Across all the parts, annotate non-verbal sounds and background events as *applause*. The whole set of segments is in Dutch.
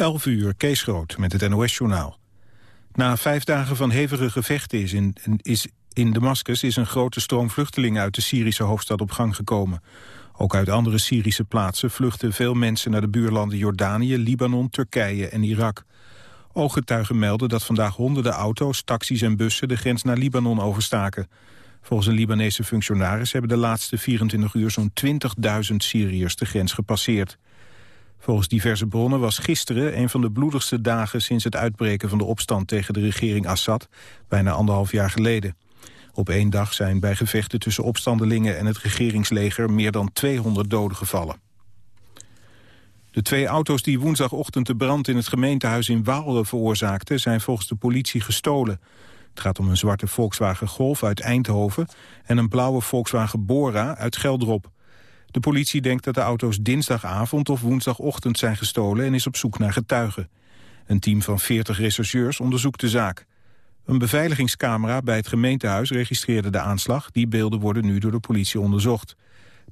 11 uur, Kees Groot, met het NOS-journaal. Na vijf dagen van hevige gevechten is in, is in Damascus... is een grote stroom vluchtelingen uit de Syrische hoofdstad op gang gekomen. Ook uit andere Syrische plaatsen vluchten veel mensen... naar de buurlanden Jordanië, Libanon, Turkije en Irak. Ooggetuigen melden dat vandaag honderden auto's, taxis en bussen... de grens naar Libanon overstaken. Volgens een Libanese functionaris hebben de laatste 24 uur... zo'n 20.000 Syriërs de grens gepasseerd. Volgens diverse bronnen was gisteren een van de bloedigste dagen sinds het uitbreken van de opstand tegen de regering Assad, bijna anderhalf jaar geleden. Op één dag zijn bij gevechten tussen opstandelingen en het regeringsleger meer dan 200 doden gevallen. De twee auto's die woensdagochtend de brand in het gemeentehuis in Waalre veroorzaakten zijn volgens de politie gestolen. Het gaat om een zwarte Volkswagen Golf uit Eindhoven en een blauwe Volkswagen Bora uit Geldrop. De politie denkt dat de auto's dinsdagavond of woensdagochtend zijn gestolen en is op zoek naar getuigen. Een team van 40 rechercheurs onderzoekt de zaak. Een beveiligingscamera bij het gemeentehuis registreerde de aanslag. Die beelden worden nu door de politie onderzocht.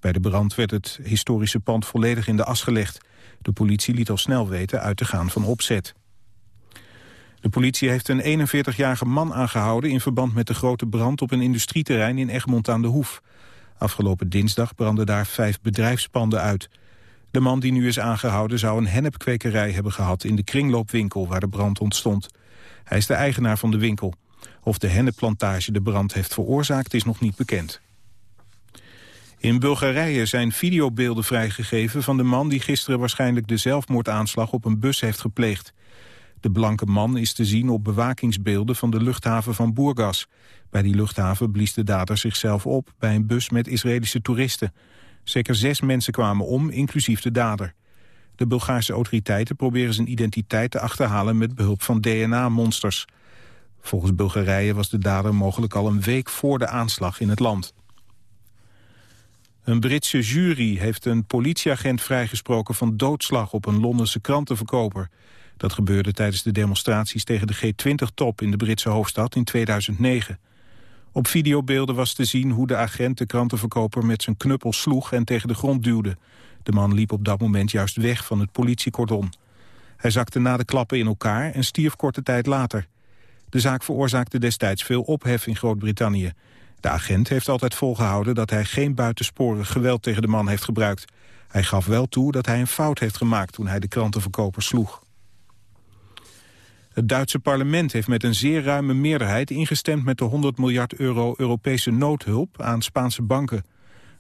Bij de brand werd het historische pand volledig in de as gelegd. De politie liet al snel weten uit te gaan van opzet. De politie heeft een 41-jarige man aangehouden... in verband met de grote brand op een industrieterrein in Egmond aan de Hoef. Afgelopen dinsdag brandden daar vijf bedrijfspanden uit. De man die nu is aangehouden zou een hennepkwekerij hebben gehad... in de kringloopwinkel waar de brand ontstond. Hij is de eigenaar van de winkel. Of de hennepplantage de brand heeft veroorzaakt is nog niet bekend. In Bulgarije zijn videobeelden vrijgegeven van de man die gisteren waarschijnlijk de zelfmoordaanslag op een bus heeft gepleegd. De blanke man is te zien op bewakingsbeelden van de luchthaven van Burgas. Bij die luchthaven blies de dader zichzelf op bij een bus met Israëlische toeristen. Zeker zes mensen kwamen om, inclusief de dader. De Bulgaarse autoriteiten proberen zijn identiteit te achterhalen met behulp van DNA-monsters. Volgens Bulgarije was de dader mogelijk al een week voor de aanslag in het land. Een Britse jury heeft een politieagent vrijgesproken van doodslag op een Londense krantenverkoper. Dat gebeurde tijdens de demonstraties tegen de G20-top in de Britse hoofdstad in 2009. Op videobeelden was te zien hoe de agent de krantenverkoper met zijn knuppel sloeg en tegen de grond duwde. De man liep op dat moment juist weg van het politiekordon. Hij zakte na de klappen in elkaar en stierf korte tijd later. De zaak veroorzaakte destijds veel ophef in Groot-Brittannië. De agent heeft altijd volgehouden dat hij geen buitensporig geweld tegen de man heeft gebruikt. Hij gaf wel toe dat hij een fout heeft gemaakt toen hij de krantenverkoper sloeg. Het Duitse parlement heeft met een zeer ruime meerderheid ingestemd met de 100 miljard euro Europese noodhulp aan Spaanse banken.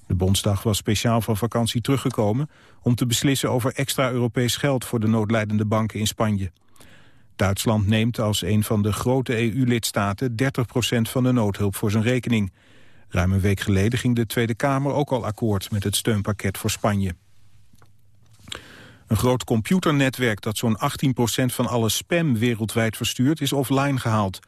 De Bondsdag was speciaal van vakantie teruggekomen om te beslissen over extra Europees geld voor de noodlijdende banken in Spanje. Duitsland neemt als een van de grote EU-lidstaten 30% van de noodhulp voor zijn rekening. Ruim een week geleden ging de Tweede Kamer ook al akkoord met het steunpakket voor Spanje. Een groot computernetwerk dat zo'n 18% van alle spam wereldwijd verstuurt is offline gehaald.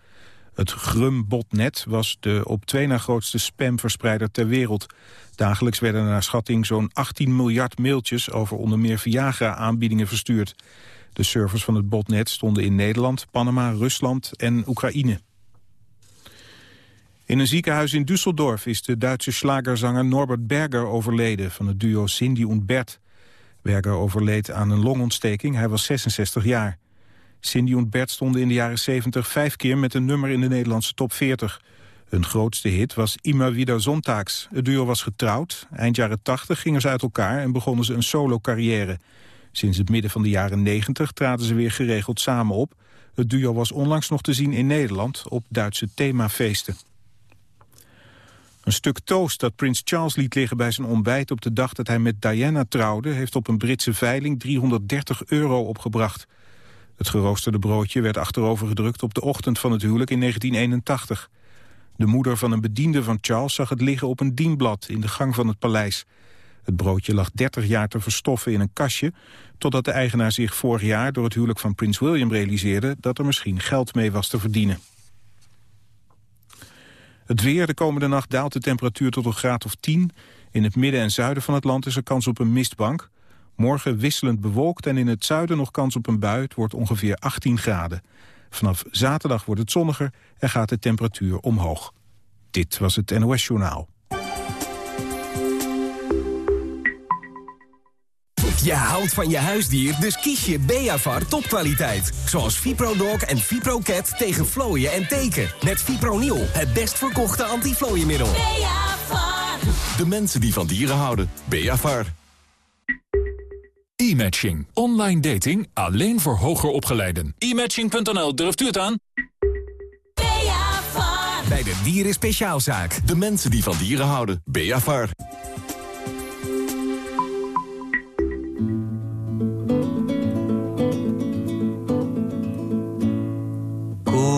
Het Grum-botnet was de op twee na grootste spamverspreider ter wereld. Dagelijks werden naar schatting zo'n 18 miljard mailtjes over onder meer Viagra-aanbiedingen verstuurd. De servers van het botnet stonden in Nederland, Panama, Rusland en Oekraïne. In een ziekenhuis in Düsseldorf is de Duitse slagerzanger Norbert Berger overleden van het duo Cindy und Bert. Berger overleed aan een longontsteking, hij was 66 jaar. Cindy en Bert stonden in de jaren 70 vijf keer met een nummer in de Nederlandse top 40. Hun grootste hit was Immer wieder Sonntags. Het duo was getrouwd. Eind jaren 80 gingen ze uit elkaar en begonnen ze een solo-carrière. Sinds het midden van de jaren 90 traden ze weer geregeld samen op. Het duo was onlangs nog te zien in Nederland op Duitse themafeesten. Een stuk toast dat prins Charles liet liggen bij zijn ontbijt op de dag dat hij met Diana trouwde... heeft op een Britse veiling 330 euro opgebracht. Het geroosterde broodje werd achterover gedrukt op de ochtend van het huwelijk in 1981. De moeder van een bediende van Charles zag het liggen op een dienblad in de gang van het paleis. Het broodje lag 30 jaar te verstoffen in een kastje... totdat de eigenaar zich vorig jaar door het huwelijk van prins William realiseerde... dat er misschien geld mee was te verdienen. Het weer, de komende nacht daalt de temperatuur tot een graad of 10. In het midden en zuiden van het land is er kans op een mistbank. Morgen wisselend bewolkt en in het zuiden nog kans op een bui. Het wordt ongeveer 18 graden. Vanaf zaterdag wordt het zonniger en gaat de temperatuur omhoog. Dit was het NOS Journaal. Je houdt van je huisdier, dus kies je Beavar topkwaliteit. Zoals ViproDog en ViproCat tegen vlooien en teken. Met Fipronil, het best verkochte antiflooiemiddel. Beavar. De mensen die van dieren houden. Beavar. E-matching. Online dating alleen voor hoger opgeleiden. E-matching.nl, durft u het aan? Beavar. Bij de Dieren Speciaalzaak. De mensen die van dieren houden. Beavar.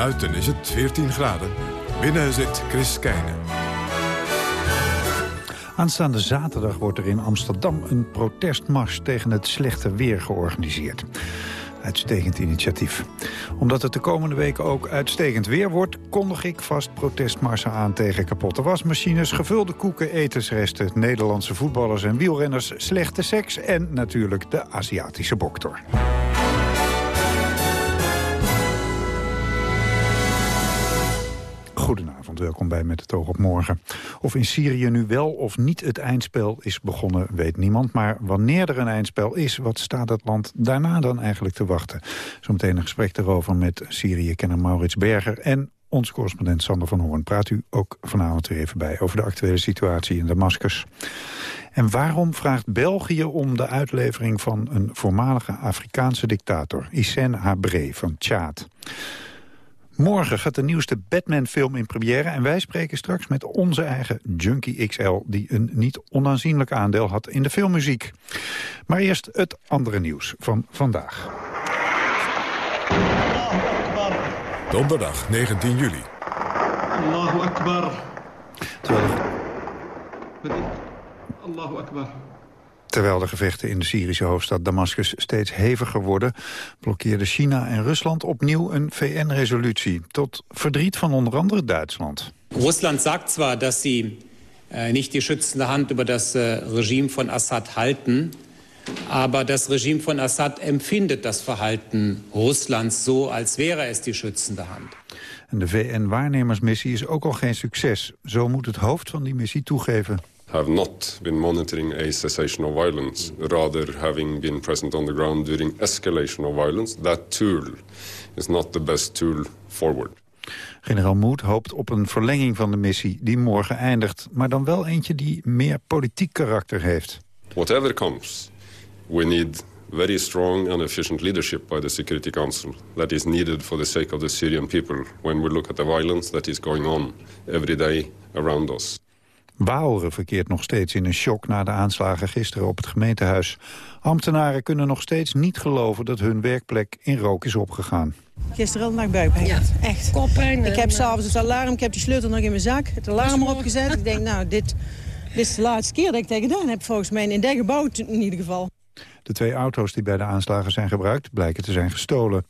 Buiten is het 14 graden, binnen zit Chris Keijnen. Aanstaande zaterdag wordt er in Amsterdam een protestmars tegen het slechte weer georganiseerd. Uitstekend initiatief. Omdat het de komende weken ook uitstekend weer wordt... kondig ik vast protestmarsen aan tegen kapotte wasmachines... gevulde koeken, etensresten, Nederlandse voetballers en wielrenners... slechte seks en natuurlijk de Aziatische boktor. Goedenavond, welkom bij Met het oog op morgen. Of in Syrië nu wel of niet het eindspel is begonnen, weet niemand. Maar wanneer er een eindspel is, wat staat het land daarna dan eigenlijk te wachten? Zometeen een gesprek erover met Syrië-kenner Maurits Berger... en onze correspondent Sander van Hoorn. Praat u ook vanavond weer even bij over de actuele situatie in Damascus. En waarom vraagt België om de uitlevering van een voormalige Afrikaanse dictator... Hissène Habré van Tjaad? Morgen gaat de nieuwste Batman-film in première... en wij spreken straks met onze eigen Junkie XL... die een niet onaanzienlijk aandeel had in de filmmuziek. Maar eerst het andere nieuws van vandaag. Donderdag 19 juli. Allahu Akbar. Terwijl Allahu Akbar. Terwijl de gevechten in de Syrische hoofdstad Damascus steeds heviger worden... blokkeerden China en Rusland opnieuw een VN-resolutie... tot verdriet van onder andere Duitsland. Russland sagt zwar, dass sie äh, nicht die schützende Hand über das äh, Regime von Assad halten, aber das Regime von Assad empfindet das Verhalten Russlands so, als wäre es die schützende Hand. En de VN-waarnemersmissie is ook al geen succes. Zo moet het hoofd van die missie toegeven. Have not been monitoring a cessation of violence, rather having been present on the ground during escalation of violence. That tool is not the best tool forward. Generaal Moed hoopt op een verlenging van de missie die morgen eindigt. Maar dan wel eentje die meer politiek karakter heeft. Whatever comes, we need very strong and efficient leadership by the Security Council that is needed for the sake of the Syrian people when we look at the violence that is going on every day around us. Waalre verkeert nog steeds in een shock na de aanslagen gisteren op het gemeentehuis. Ambtenaren kunnen nog steeds niet geloven dat hun werkplek in rook is opgegaan. Gisteren al naar buikpijn Ja. Echt. Koppijn. Ik heb s'avonds het alarm, ik heb die sleutel nog in mijn zak. Het alarm erop gezet. Ik denk, nou, dit, dit is de laatste keer dat ik dat gedaan heb volgens mij. In dat gebouw in ieder geval. De twee auto's die bij de aanslagen zijn gebruikt blijken te zijn gestolen.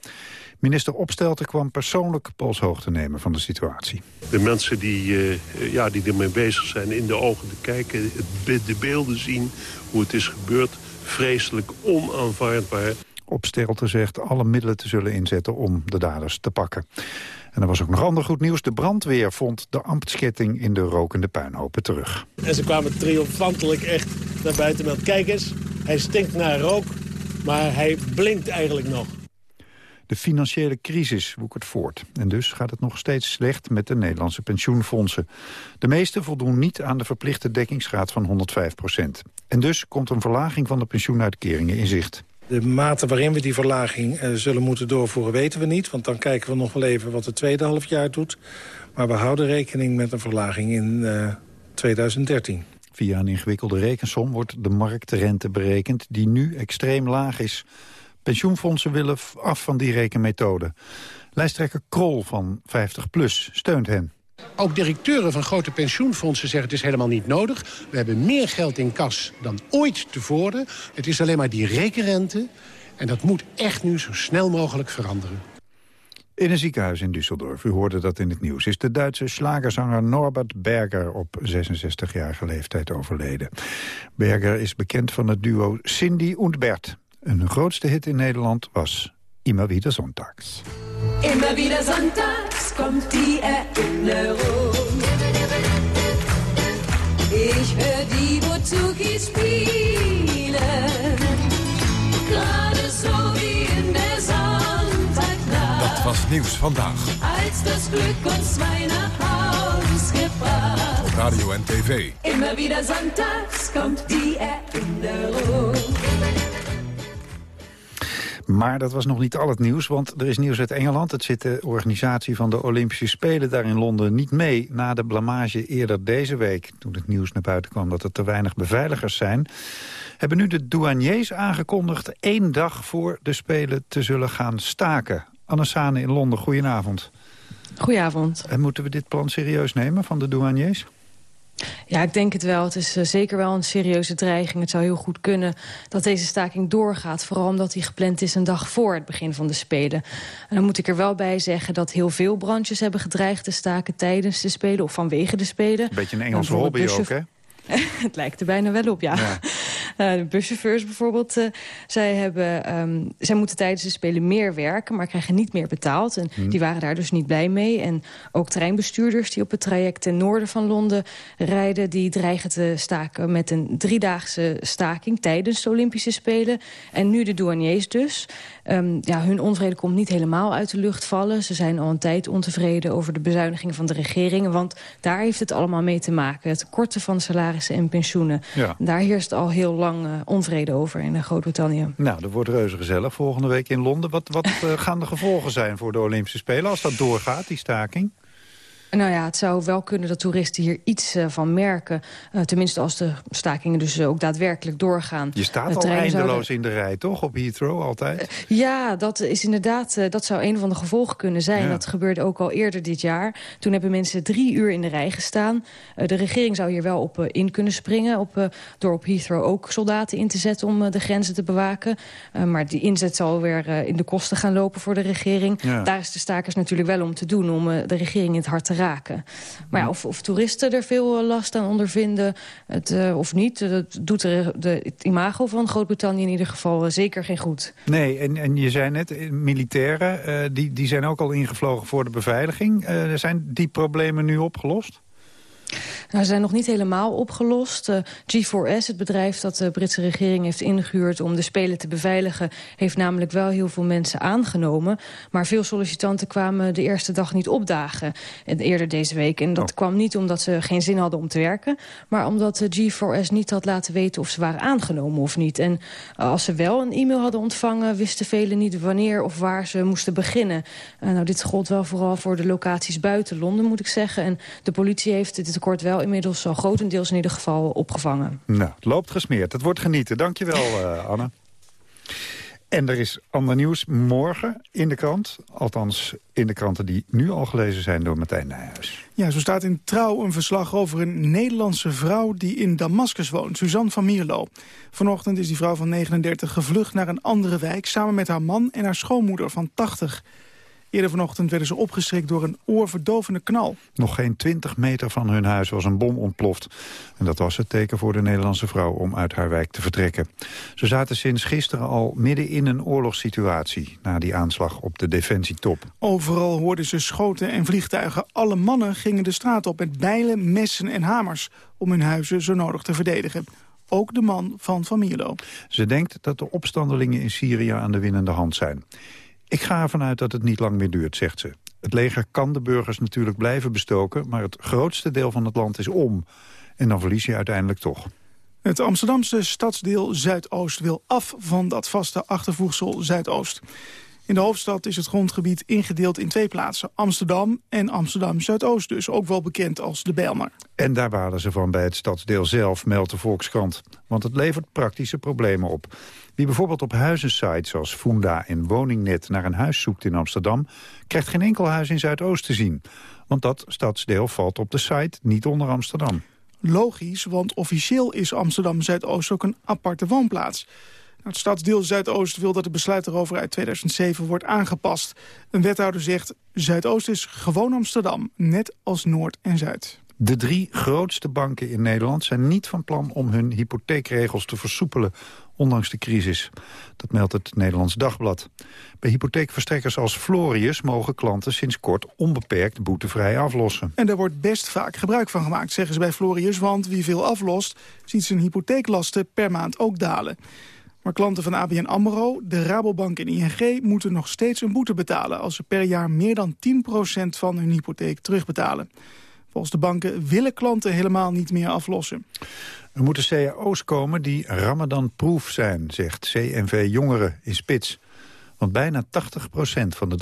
Minister Opstelten kwam persoonlijk polshoogte nemen van de situatie. De mensen die, eh, ja, die ermee bezig zijn in de ogen te kijken... het de beelden zien, hoe het is gebeurd... vreselijk onaanvaardbaar. Opstelten zegt alle middelen te zullen inzetten om de daders te pakken. En er was ook nog ander goed nieuws. De brandweer vond de ambtsketting in de rokende puinhopen terug. En ze kwamen triomfantelijk echt naar buiten met... kijk eens, hij stinkt naar rook, maar hij blinkt eigenlijk nog. De financiële crisis woekert voort. En dus gaat het nog steeds slecht met de Nederlandse pensioenfondsen. De meeste voldoen niet aan de verplichte dekkingsgraad van 105 procent. En dus komt een verlaging van de pensioenuitkeringen in zicht. De mate waarin we die verlaging eh, zullen moeten doorvoeren weten we niet. Want dan kijken we nog wel even wat het tweede halfjaar doet. Maar we houden rekening met een verlaging in eh, 2013. Via een ingewikkelde rekensom wordt de marktrente berekend... die nu extreem laag is. Pensioenfondsen willen af van die rekenmethode. Lijsttrekker Krol van 50PLUS steunt hen. Ook directeuren van grote pensioenfondsen zeggen het is helemaal niet nodig. We hebben meer geld in kas dan ooit tevoren. Het is alleen maar die rekenrente. En dat moet echt nu zo snel mogelijk veranderen. In een ziekenhuis in Düsseldorf, u hoorde dat in het nieuws... is de Duitse slagerzanger Norbert Berger op 66-jarige leeftijd overleden. Berger is bekend van het duo Cindy und Bert. Een grootste hit in Nederland was Immer wieder Sonntags. Immer wieder Sonntags kommt die Erinnerung. Ich hör die Buzukis spielen. Gerade so wie in der Sonntagnacht. Dat was nieuws vandaag. Als das Glück uns zwei nach Haus gebracht. Op radio en tv. Immer wieder Sonntags kommt die Erinnerung. Maar dat was nog niet al het nieuws, want er is nieuws uit Engeland. Het zit de organisatie van de Olympische Spelen daar in Londen niet mee... na de blamage eerder deze week, toen het nieuws naar buiten kwam... dat er te weinig beveiligers zijn... hebben nu de douaniers aangekondigd één dag voor de Spelen te zullen gaan staken. Anne Sane in Londen, goedenavond. Goedenavond. En moeten we dit plan serieus nemen van de douaniers? Ja, ik denk het wel. Het is uh, zeker wel een serieuze dreiging. Het zou heel goed kunnen dat deze staking doorgaat. Vooral omdat die gepland is een dag voor het begin van de Spelen. En dan moet ik er wel bij zeggen dat heel veel branches hebben gedreigd te staken tijdens de Spelen of vanwege de Spelen. Een beetje een Engelse hobby ook, hè? *laughs* het lijkt er bijna wel op, ja. ja. Uh, de buschauffeurs bijvoorbeeld, uh, zij, hebben, um, zij moeten tijdens de Spelen meer werken... maar krijgen niet meer betaald. En hmm. die waren daar dus niet blij mee. En ook treinbestuurders die op het traject ten noorden van Londen rijden... die dreigen te staken met een driedaagse staking tijdens de Olympische Spelen. En nu de douaniers dus. Um, ja, hun onvrede komt niet helemaal uit de lucht vallen. Ze zijn al een tijd ontevreden over de bezuinigingen van de regering. Want daar heeft het allemaal mee te maken. Het korten van salarissen en pensioenen. Ja. Daar heerst al heel lang uh, onvrede over in Groot-Brittannië. Nou, dat wordt reuze gezellig volgende week in Londen. Wat, wat uh, *laughs* gaan de gevolgen zijn voor de Olympische Spelen als dat doorgaat, die staking? Nou ja, het zou wel kunnen dat toeristen hier iets uh, van merken. Uh, tenminste als de stakingen dus ook daadwerkelijk doorgaan. Je staat al eindeloos zouden... in de rij, toch? Op Heathrow altijd? Ja, dat is inderdaad, dat zou een van de gevolgen kunnen zijn. Ja. Dat gebeurde ook al eerder dit jaar. Toen hebben mensen drie uur in de rij gestaan. de regering zou hier wel op in kunnen springen. Op, door op Heathrow ook soldaten in te zetten om de grenzen te bewaken. maar die inzet zal weer in de kosten gaan lopen voor de regering. Ja. Daar is de stakers natuurlijk wel om te doen. Om de regering in het hart te raken. Maar ja, of, of toeristen er veel last aan ondervinden het, uh, of niet... dat doet de, de, het imago van Groot-Brittannië in ieder geval uh, zeker geen goed. Nee, en, en je zei net, militairen uh, die, die zijn ook al ingevlogen voor de beveiliging. zijn die problemen nu opgelost? Nou, ze zijn nog niet helemaal opgelost. Uh, G4S, het bedrijf dat de Britse regering heeft ingehuurd... om de Spelen te beveiligen, heeft namelijk wel heel veel mensen aangenomen. Maar veel sollicitanten kwamen de eerste dag niet opdagen. Eerder deze week. En dat oh. kwam niet omdat ze geen zin hadden om te werken... maar omdat de G4S niet had laten weten of ze waren aangenomen of niet. En uh, als ze wel een e-mail hadden ontvangen... wisten velen niet wanneer of waar ze moesten beginnen. Uh, nou, dit gold wel vooral voor de locaties buiten Londen, moet ik zeggen. En de politie heeft dit tekort wel inmiddels al grotendeels in ieder geval opgevangen. Nou, het loopt gesmeerd. Het wordt genieten. Dankjewel, uh, *laughs* Anne. En er is ander nieuws morgen in de krant. Althans, in de kranten die nu al gelezen zijn door Martijn Nijhuis. Ja, zo staat in Trouw een verslag over een Nederlandse vrouw... die in Damascus woont, Suzanne van Mierlo. Vanochtend is die vrouw van 39 gevlucht naar een andere wijk... samen met haar man en haar schoonmoeder van 80. Eerder vanochtend werden ze opgeschrikt door een oorverdovende knal. Nog geen 20 meter van hun huis was een bom ontploft. En dat was het teken voor de Nederlandse vrouw om uit haar wijk te vertrekken. Ze zaten sinds gisteren al midden in een oorlogssituatie... na die aanslag op de defensietop. Overal hoorden ze schoten en vliegtuigen. Alle mannen gingen de straat op met bijlen, messen en hamers... om hun huizen zo nodig te verdedigen ook de man van Van Mierlo. Ze denkt dat de opstandelingen in Syrië aan de winnende hand zijn. Ik ga ervan uit dat het niet lang meer duurt, zegt ze. Het leger kan de burgers natuurlijk blijven bestoken... maar het grootste deel van het land is om. En dan verlies je uiteindelijk toch. Het Amsterdamse stadsdeel Zuidoost wil af van dat vaste achtervoegsel Zuidoost. In de hoofdstad is het grondgebied ingedeeld in twee plaatsen. Amsterdam en Amsterdam-Zuidoost dus, ook wel bekend als de Bijlmer. En daar waren ze van bij het stadsdeel zelf, meldt de Volkskrant. Want het levert praktische problemen op. Wie bijvoorbeeld op huizensites zoals Funda en Woningnet naar een huis zoekt in Amsterdam... krijgt geen enkel huis in Zuidoost te zien. Want dat stadsdeel valt op de site niet onder Amsterdam. Logisch, want officieel is Amsterdam-Zuidoost ook een aparte woonplaats. Het stadsdeel Zuidoost wil dat het besluit erover uit 2007 wordt aangepast. Een wethouder zegt, Zuidoost is gewoon Amsterdam, net als Noord en Zuid. De drie grootste banken in Nederland zijn niet van plan om hun hypotheekregels te versoepelen, ondanks de crisis. Dat meldt het Nederlands Dagblad. Bij hypotheekverstrekkers als Florius mogen klanten sinds kort onbeperkt boetevrij aflossen. En daar wordt best vaak gebruik van gemaakt, zeggen ze bij Florius... want wie veel aflost, ziet zijn hypotheeklasten per maand ook dalen. Maar klanten van ABN AMRO, de Rabobank en ING... moeten nog steeds een boete betalen... als ze per jaar meer dan 10% van hun hypotheek terugbetalen. Volgens de banken willen klanten helemaal niet meer aflossen. Er moeten cao's komen die Ramadan-proof zijn, zegt CNV Jongeren in Spits. Want bijna 80% van de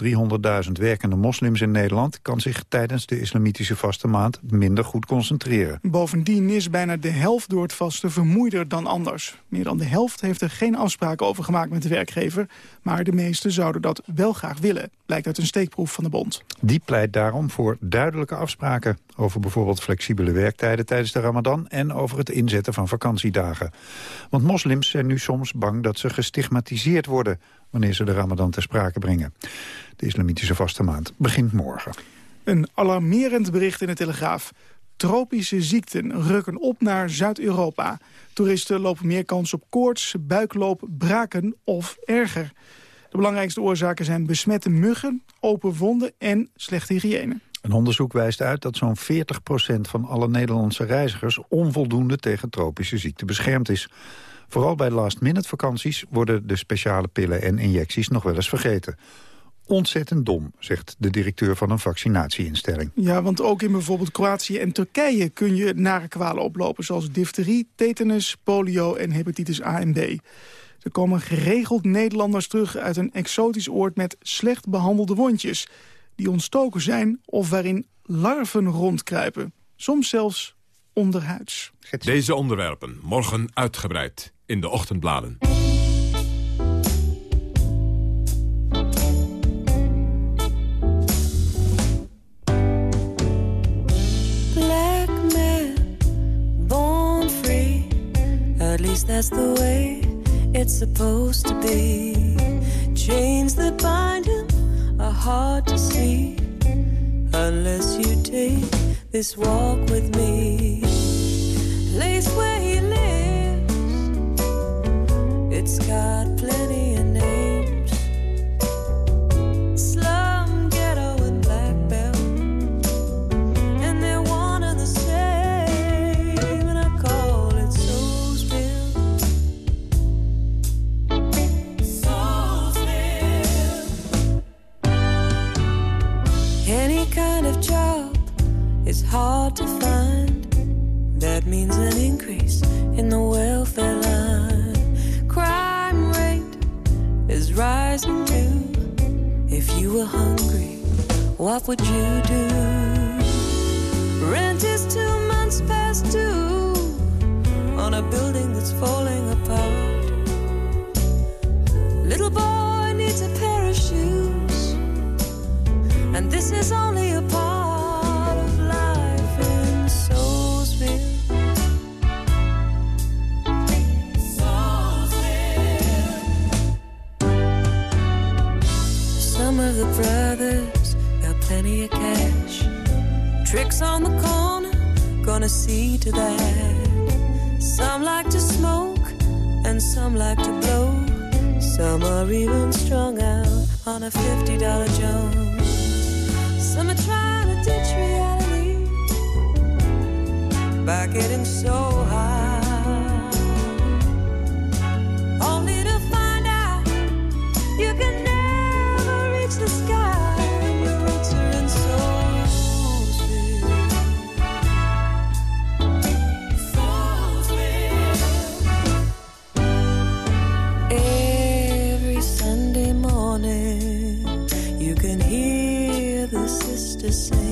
300.000 werkende moslims in Nederland... kan zich tijdens de islamitische vaste maand minder goed concentreren. Bovendien is bijna de helft door het vasten vermoeider dan anders. Meer dan de helft heeft er geen afspraken over gemaakt met de werkgever... maar de meesten zouden dat wel graag willen, blijkt uit een steekproef van de bond. Die pleit daarom voor duidelijke afspraken... over bijvoorbeeld flexibele werktijden tijdens de ramadan... en over het inzetten van vakantiedagen. Want moslims zijn nu soms bang dat ze gestigmatiseerd worden wanneer ze de ramadan ter sprake brengen. De islamitische vaste maand begint morgen. Een alarmerend bericht in de Telegraaf. Tropische ziekten rukken op naar Zuid-Europa. Toeristen lopen meer kans op koorts, buikloop, braken of erger. De belangrijkste oorzaken zijn besmette muggen, open wonden en slechte hygiëne. Een onderzoek wijst uit dat zo'n 40% van alle Nederlandse reizigers... onvoldoende tegen tropische ziekte beschermd is. Vooral bij last-minute vakanties worden de speciale pillen en injecties nog wel eens vergeten. Ontzettend dom, zegt de directeur van een vaccinatieinstelling. Ja, want ook in bijvoorbeeld Kroatië en Turkije kun je nare kwalen oplopen... zoals difterie, tetanus, polio en hepatitis A en B. Er komen geregeld Nederlanders terug uit een exotisch oord... met slecht behandelde wondjes, die ontstoken zijn of waarin larven rondkruipen. Soms zelfs onderhuids. Deze onderwerpen morgen uitgebreid in de ochtendbladen. At least that's the way it's supposed to be. Chains that bind him are hard to see unless you take this walk with me. Place where he lives, it's got plenty of names. Slum, ghetto, and black belt, and they're one and the same. And I call it Soulsville. Soulsville. Any kind of job is hard to find. That means an increase in the welfare line. Crime rate is rising too. If you were hungry, what would you do? Rent is two months past due on a building that's falling apart. Little boy needs a pair of shoes, and this is only a part Some of the brothers got plenty of cash. Tricks on the corner, gonna see to that. Some like to smoke, and some like to blow. Some are even strung out on a $50 Jones. Some are trying to ditch reality by getting so high. To sing.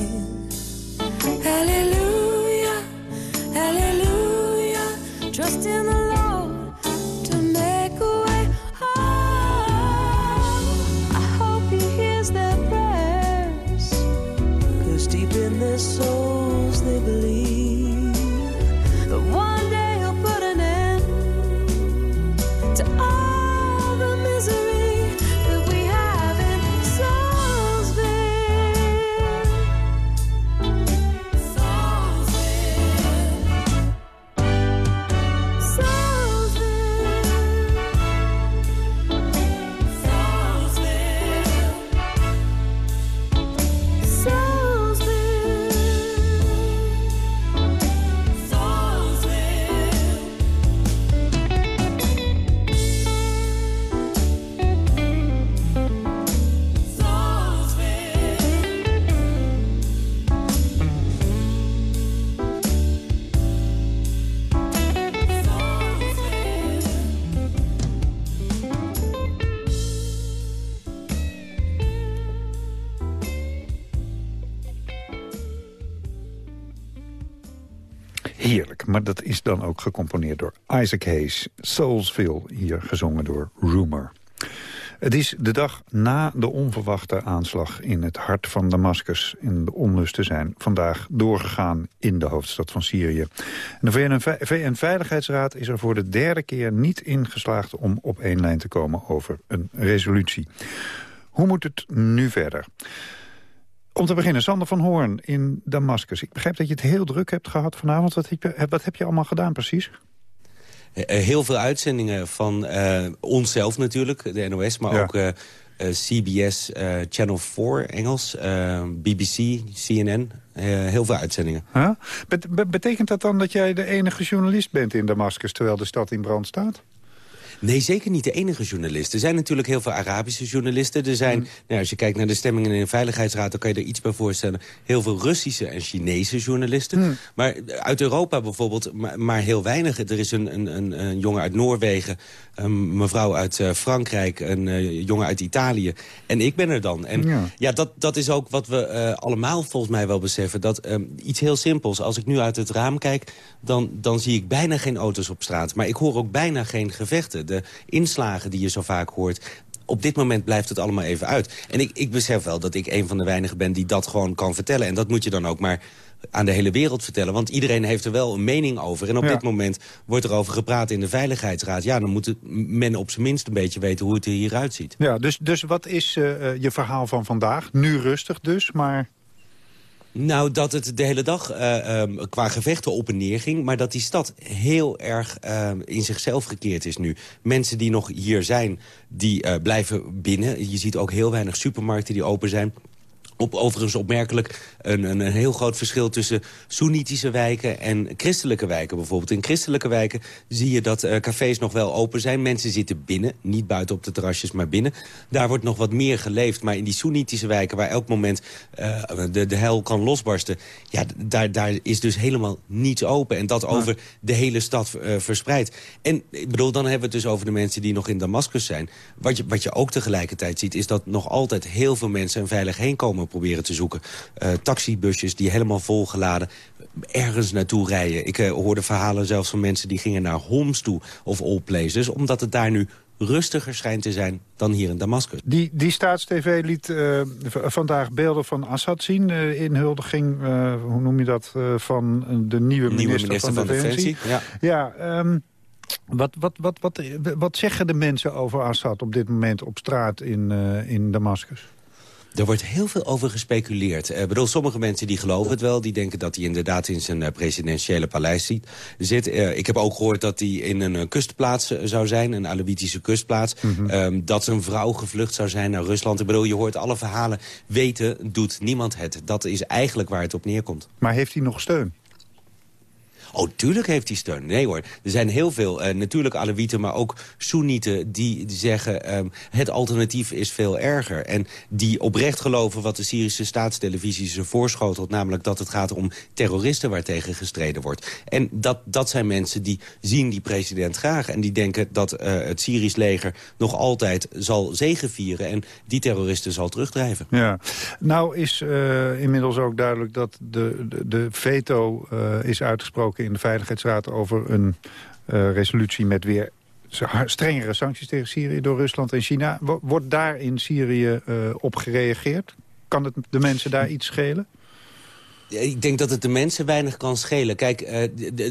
Maar dat is dan ook gecomponeerd door Isaac Hayes. Soulsville, hier gezongen door Rumor. Het is de dag na de onverwachte aanslag in het hart van Damascus. En de onlusten zijn vandaag doorgegaan in de hoofdstad van Syrië. De VN-veiligheidsraad is er voor de derde keer niet ingeslaagd... om op één lijn te komen over een resolutie. Hoe moet het nu verder? Om te beginnen, Sander van Hoorn in Damascus. Ik begrijp dat je het heel druk hebt gehad vanavond. Wat heb je, wat heb je allemaal gedaan precies? Eh, heel veel uitzendingen van uh, onszelf natuurlijk, de NOS, maar Ja. ook uh, CBS, Channel 4 Engels, BBC, CNN. heel veel uitzendingen. Huh? Bet- be- betekent dat dan dat jij de enige journalist bent in Damascus... terwijl de stad in brand staat? Nee, zeker niet de enige journalist. Er zijn natuurlijk heel veel Arabische journalisten. Er zijn, nou, als je kijkt naar de stemmingen in de Veiligheidsraad... dan kan je er iets bij voorstellen. Heel veel Russische en Chinese journalisten. Maar uit Europa bijvoorbeeld, maar, maar heel weinig. Er is een, een, een, een jongen uit Noorwegen, een mevrouw uit eh, Frankrijk... een eh, jongen uit Italië. En ik ben er dan. En Ja. ja, dat, dat is ook wat we eh, allemaal volgens mij wel beseffen. Dat ehm, iets heel simpels. Als ik nu uit het raam kijk, dan, dan zie ik bijna geen auto's op straat. Maar ik hoor ook bijna geen gevechten. De inslagen die je zo vaak hoort... Op dit moment blijft het allemaal even uit. En ik, ik besef wel dat ik een van de weinigen ben die dat gewoon kan vertellen. En dat moet je dan ook maar aan de hele wereld vertellen. Want iedereen heeft er wel een mening over. En op Ja. dit moment wordt er over gepraat in de Veiligheidsraad. Ja, dan moet het- men op zijn minst een beetje weten hoe het er hieruit ziet. Ja, dus, dus wat is eh, eh, je verhaal van vandaag? Nu rustig dus, maar... Nou, dat het de hele dag eh, ehm, qua gevechten op en neer ging... maar dat die stad heel erg ehm, in zichzelf gekeerd is nu. Mensen die nog hier zijn, die eh, blijven binnen. Je ziet ook heel weinig supermarkten die open zijn... Op, overigens opmerkelijk een, een, een heel groot verschil tussen Soenitische wijken en christelijke wijken bijvoorbeeld. In christelijke wijken zie je dat eh, cafés nog wel open zijn. Mensen zitten binnen, niet buiten op de terrasjes, maar binnen. Daar wordt nog wat meer geleefd. Maar in die Soenitische wijken waar elk moment eh, de, de hel kan losbarsten... ja, daar, daar is dus helemaal niets open. En dat over de hele stad eh, verspreid. En ik bedoel, dan hebben we het dus over de mensen die nog in Damascus zijn. Wat je, wat je ook tegelijkertijd ziet, is dat nog altijd heel veel mensen... een veilig proberen te zoeken. Eh, taxibusjes die helemaal volgeladen ergens naartoe rijden. Ik eh, hoorde verhalen zelfs van mensen die gingen naar Homs toe of all places... omdat het daar nu rustiger schijnt te zijn dan hier in Damascus. Die, die staatstv liet eh, vandaag beelden van Assad zien. eh inhuldiging, eh, hoe noem je dat, eh, van de nieuwe minister, Nieuwe minister van Defensie, ja. Ja, ehm, wat, wat, wat, wat, wat zeggen de mensen over Assad op dit moment op straat in, eh, in Damascus? Er wordt heel veel over gespeculeerd. Eh, Ik bedoel, sommige mensen die geloven het wel. Die denken dat hij inderdaad in zijn eh, presidentiële paleis zit. Eh, ik heb ook gehoord dat hij in een kustplaats zou zijn. Een Alevitische kustplaats. Ehm, dat zijn vrouw gevlucht zou zijn naar Rusland. Ik bedoel, je hoort alle verhalen. Weten doet niemand het. Dat is eigenlijk waar het op neerkomt. Maar heeft hij nog steun? Oh, tuurlijk heeft hij steun. Nee hoor, er zijn heel veel, uh, natuurlijk Alewieten, maar ook Soenieten... die, zeggen, um, het alternatief is veel erger. En die oprecht geloven wat de Syrische staatstelevisie ze voorschotelt... namelijk dat het gaat om terroristen waartegen gestreden wordt. En dat, dat zijn mensen die zien die president graag... en die denken dat uh, het Syrisch leger nog altijd zal zegevieren... en die terroristen zal terugdrijven. Ja, nou is uh, inmiddels ook duidelijk dat de, de, de veto is uitgesproken in de Veiligheidsraad... over een uh, resolutie met weer strengere sancties tegen Syrië door Rusland en China. Wordt daar in Syrië uh, op gereageerd? Kan het de mensen daar iets schelen? Ik denk dat het de mensen weinig kan schelen. Kijk, uh,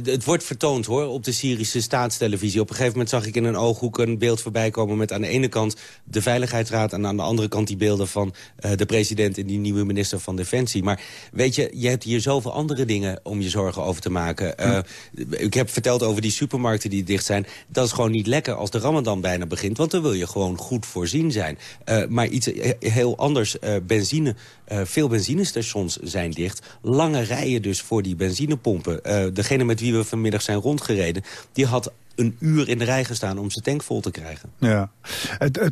het wordt vertoond hoor, op de Syrische staatstelevisie. Op een gegeven moment zag ik in een ooghoek een beeld voorbij komen... met aan de ene kant de Veiligheidsraad... en aan de andere kant die beelden van uh, de president... en die nieuwe minister van Defensie. Maar weet je, je hebt hier zoveel andere dingen om je zorgen over te maken. Uh, ik heb verteld over die supermarkten die dicht zijn. Dat is gewoon niet lekker als de ramadan bijna begint... want dan wil je gewoon goed voorzien zijn. maar iets heel anders, benzine... veel benzinestations zijn dicht lange rijen dus voor die benzinepompen. Uh, degene met wie we vanmiddag zijn rondgereden... die had een uur in de rij gestaan om zijn tank vol te krijgen. Ja.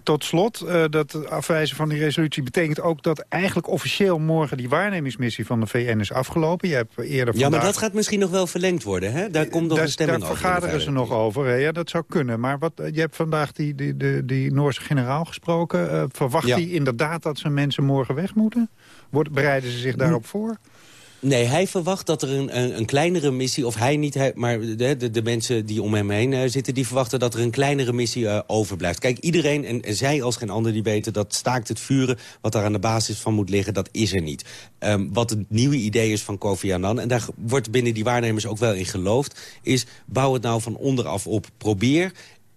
Tot slot, uh, dat afwijzen van die resolutie betekent ook dat eigenlijk officieel morgen die waarnemingsmissie van de VN is afgelopen. Je hebt eerder vandaag... Ja, maar dat gaat misschien nog wel verlengd worden, hè? Daar komt nog daar, een stemming daar over. Daar vergaderen ze nog over, hè? ja, dat zou kunnen. Maar wat, je hebt vandaag die, die, die, die Noorse generaal gesproken. Uh, verwacht hij ja. inderdaad dat zijn mensen morgen weg moeten? Wordt, bereiden ze zich daarop voor? Nee, hij verwacht dat er een, een, een kleinere missie... of hij niet, maar de, de, de, mensen die om hem heen uh, zitten... die verwachten dat er een kleinere missie uh, overblijft. Kijk, iedereen, en, zij als geen ander die weten... dat staakt het vuren, wat daar aan de basis van moet liggen... dat is er niet. Um, wat het nieuwe idee is van Kofi Annan... en daar wordt binnen die waarnemers ook wel in geloofd... is bouw het nou van onderaf op. Probeer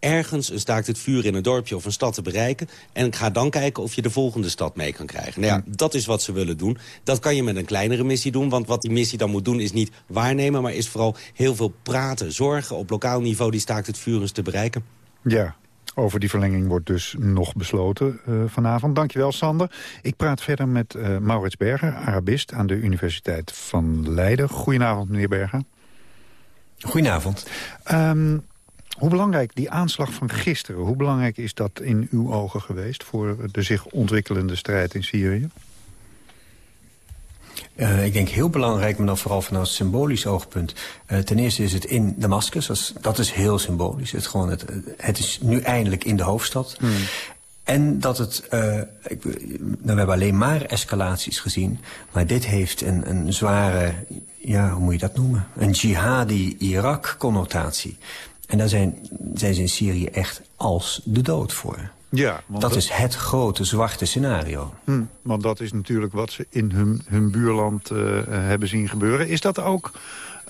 ergens een staakt het vuur in een dorpje of een stad te bereiken... en ga dan kijken of je de volgende stad mee kan krijgen. Nou ja, dat is wat ze willen doen. Dat kan je met een kleinere missie doen, want wat die missie dan moet doen... is niet waarnemen, maar is vooral heel veel praten. Zorgen op lokaal niveau die staakt het vuur eens te bereiken. Ja, over die verlenging wordt dus nog besloten uh, vanavond. Dankjewel, Sander. Ik praat verder met uh, Maurits Berger, Arabist aan de Universiteit van Leiden. Goedenavond, meneer Berger. Goedenavond. Um, hoe belangrijk, die aanslag van gisteren, hoe belangrijk is dat in uw ogen geweest... voor de zich ontwikkelende strijd in Syrië? Uh, ik denk heel belangrijk, maar dan vooral vanuit symbolisch oogpunt. Uh, ten eerste is het in Damascus, dat is, dat is heel symbolisch. Het, gewoon het, het is nu eindelijk in de hoofdstad. Hmm. En dat het, uh, ik, nou, we hebben alleen maar escalaties gezien. Maar dit heeft een, een zware, ja, hoe moet je dat noemen? Een jihadi-Irak-connotatie. En daar zijn, zijn ze in Syrië echt als de dood voor. Ja, dat, dat, is het grote zwarte scenario. Hm, want dat is natuurlijk wat ze in hun, hun buurland uh, hebben zien gebeuren. Is dat ook,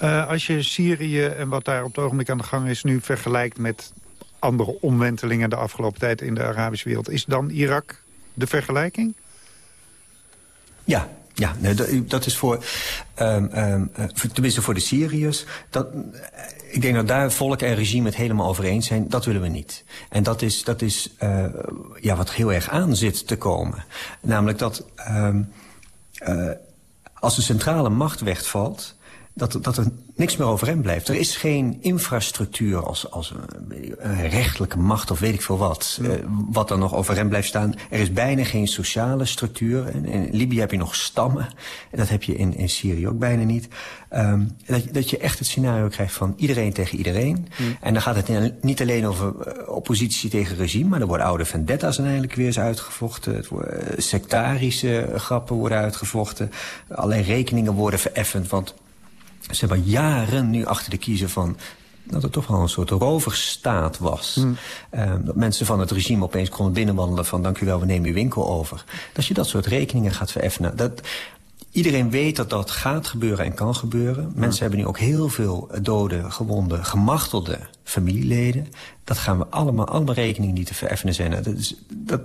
uh, als je Syrië en wat daar op het ogenblik aan de gang is... nu vergelijkt met andere omwentelingen de afgelopen tijd in de Arabische wereld... is dan Irak de vergelijking? Ja, ja, nee, dat is voor, um, um, tenminste voor de Syriërs. Dat, ik denk dat daar volk en regime het helemaal over eens zijn. Dat willen we niet. En dat is, dat is uh, ja, wat heel erg aan zit te komen. Namelijk dat um, uh, als de centrale macht wegvalt... Dat, dat er niks meer over hem blijft. Er is geen infrastructuur als, als een, rechtelijke macht of weet ik veel wat. Ja. Uh, wat er nog over hem blijft staan. Er is bijna geen sociale structuur. In, in Libië heb je nog stammen. En dat heb je in, in Syrië ook bijna niet. Um, dat, dat je echt het scenario krijgt van iedereen tegen iedereen. En dan gaat het niet alleen over uh, oppositie tegen regime... maar er worden oude vendetta's uiteindelijk weer eens uitgevochten. Het uh, sectarische grappen worden uitgevochten. Allerlei rekeningen worden vereffend, want... Ze hebben jaren nu achter de kiezer van dat het toch wel een soort roverstaat was. Hmm. Um, dat mensen van het regime opeens konden binnenwandelen van... dank u wel, we nemen uw winkel over. Dat je dat soort rekeningen gaat vereffenen. Dat, iedereen weet dat dat gaat gebeuren en kan gebeuren. Mensen hmm. hebben nu ook heel veel doden, gewonden, gemachtelde familieleden. Dat gaan we allemaal, allemaal rekeningen die te vereffenen zijn. Dat, is, dat,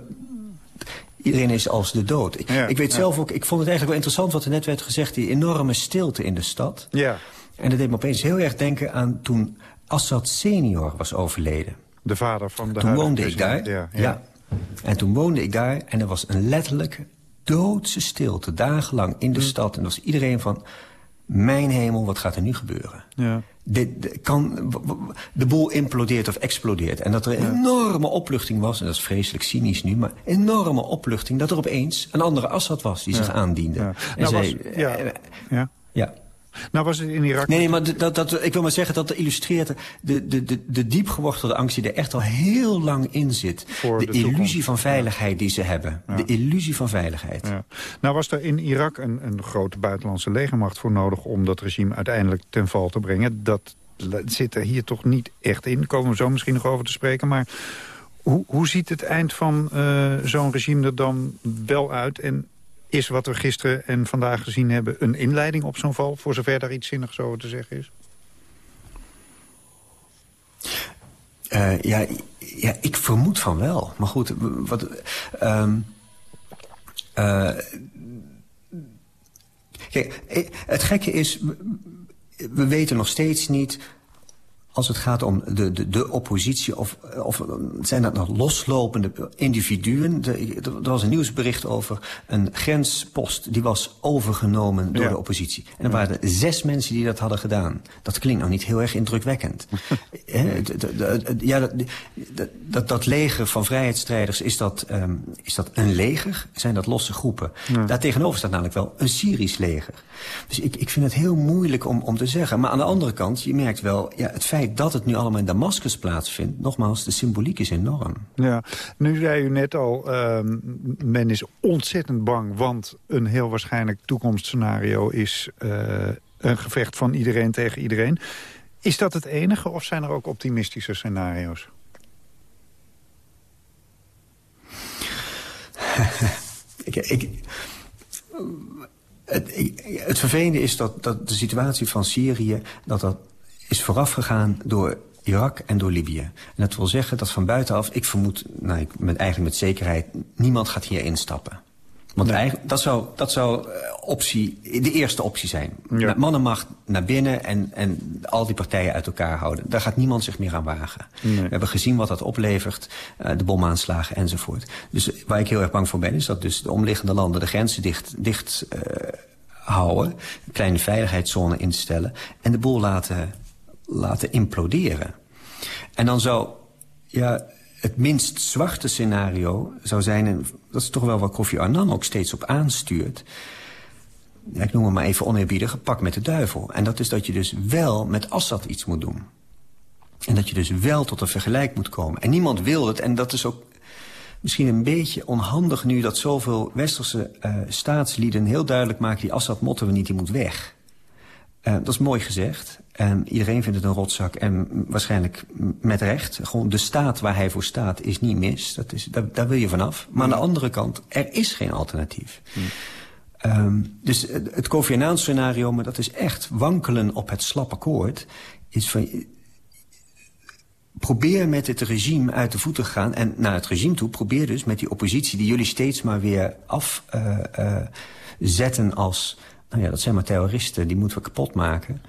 Iedereen is als de dood. Ik, ja, ik weet ja. zelf ook, ik vond het eigenlijk wel interessant wat er net werd gezegd... die enorme stilte in de stad. Ja. En dat deed me opeens heel erg denken aan toen Assad senior was overleden. De vader van de Toen woonde ik daar. Ja, En toen woonde ik daar en er was een letterlijk doodse stilte... dagenlang in de mm. stad. En was iedereen van, mijn hemel, wat gaat er nu gebeuren? Ja. De, de, kan, de boel implodeert of explodeert. En dat er een enorme opluchting was, en dat is vreselijk cynisch nu... maar enorme opluchting dat er opeens een andere Assad was die zich aandiende. En Nou, zei, was- ja. Ja. Nou was het in Irak... Nee, nee, maar dat, dat, ik wil maar zeggen dat illustreert de, de, de, de diep gewortelde angst die er echt al heel lang in zit. de, de toekomst. illusie van veiligheid die ze hebben. De illusie van veiligheid. Ja. Nou was er in Irak een, een grote buitenlandse legermacht voor nodig... om dat regime uiteindelijk ten val te brengen. Dat zit er hier toch niet echt in. Daar komen we zo misschien nog over te spreken. Maar hoe, hoe ziet het eind van eh, zo'n regime er dan wel uit? En is wat we gisteren en vandaag gezien hebben... een inleiding op zo'n val, voor zover daar iets zinnigs over te zeggen is? Eh, ja, ja, ik vermoed van wel. Maar goed, wat... ehm, eh, kijk, eh, het gekke is... We weten nog steeds niet... Als het gaat om de, de, de oppositie, of, of zijn dat nog loslopende individuen? De- er was een nieuwsbericht over een grenspost die was overgenomen door Ja. de oppositie. En er waren er zes mensen die dat hadden gedaan. Dat klinkt nou niet heel erg indrukwekkend. *laughs* Ja, dat, dat, dat, leger van vrijheidsstrijders, is dat, ehm, is dat een leger? Zijn dat losse groepen? Ja. Daartegenover staat namelijk wel een Syrisch leger. Dus ik, ik vind het heel moeilijk om, om te zeggen. Maar aan de andere kant, je merkt wel... Ja, het feit dat het nu allemaal in Damascus plaatsvindt... nogmaals, de symboliek is enorm. Ja, nu zei u net al, ehm, men is ontzettend bang... want een heel waarschijnlijk toekomstscenario is eh, een gevecht van iedereen tegen iedereen. Is dat het enige of zijn er ook optimistische scenario's? *laughs* ik, ik, het, ik- het vervelende is dat, dat de situatie van Syrië... dat dat is voorafgegaan door Irak en door Libië. En dat wil zeggen dat van buitenaf, ik vermoed... Nou, ik ben eigenlijk met zekerheid, niemand gaat hier instappen. Want eigenlijk, dat zou, dat zou eh, optie, de eerste optie zijn. Mannenmacht naar binnen en, en al die partijen uit elkaar houden. Daar gaat niemand zich meer aan wagen. Nee. We hebben gezien wat dat oplevert, eh, de bomaanslagen enzovoort. Dus waar ik heel erg bang voor ben, is dat dus de omliggende landen de grenzen dicht, dicht eh, houden. Een kleine veiligheidszone instellen en de boel laten, laten imploderen. En dan zou, ja, het minst zwarte scenario zou zijn... en dat is toch wel wat Kofi Annan ook steeds op aanstuurt... Ja, ik noem het maar even oneerbiedig, pak met de duivel. En dat is dat je dus wel met Assad iets moet doen. En dat je dus wel tot een vergelijk moet komen. En niemand wil het. En dat is ook misschien een beetje onhandig nu... dat zoveel westerse eh, staatslieden heel duidelijk maken... die Assad motten we niet, die moet weg. Eh, dat is mooi gezegd. En iedereen vindt het een rotzak en waarschijnlijk met recht. Gewoon de staat waar hij voor staat is niet mis. Dat is, daar, daar wil je vanaf. Maar aan de andere kant, er is geen alternatief. Ehm, dus het, het Kofi Annan scenario, maar dat is echt wankelen op het slappe koord... is van, probeer met het regime uit de voeten te gaan. En naar het regime toe, probeer dus met die oppositie... die jullie steeds maar weer afzetten als... nou ja, dat zijn maar terroristen, die moeten we kapot maken.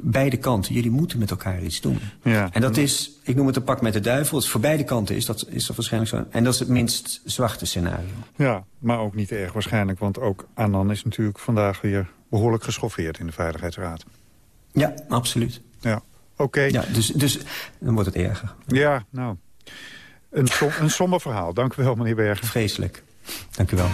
Beide kanten, jullie moeten met elkaar iets doen. Ja. En dat is, ik noem het een pak met de duivel. Is voor beide kanten is dat, is dat waarschijnlijk zo. En dat is het minst zwarte scenario. Ja, maar ook niet erg waarschijnlijk, want ook Annan is natuurlijk vandaag weer behoorlijk geschoffeerd in de Veiligheidsraad. Ja, absoluut. Ja, oké. Ja, dus, dus dan wordt het erger. Ja, nou, een, som, een somber verhaal. Dank u wel, meneer Bergen. Vreselijk. Dank u wel.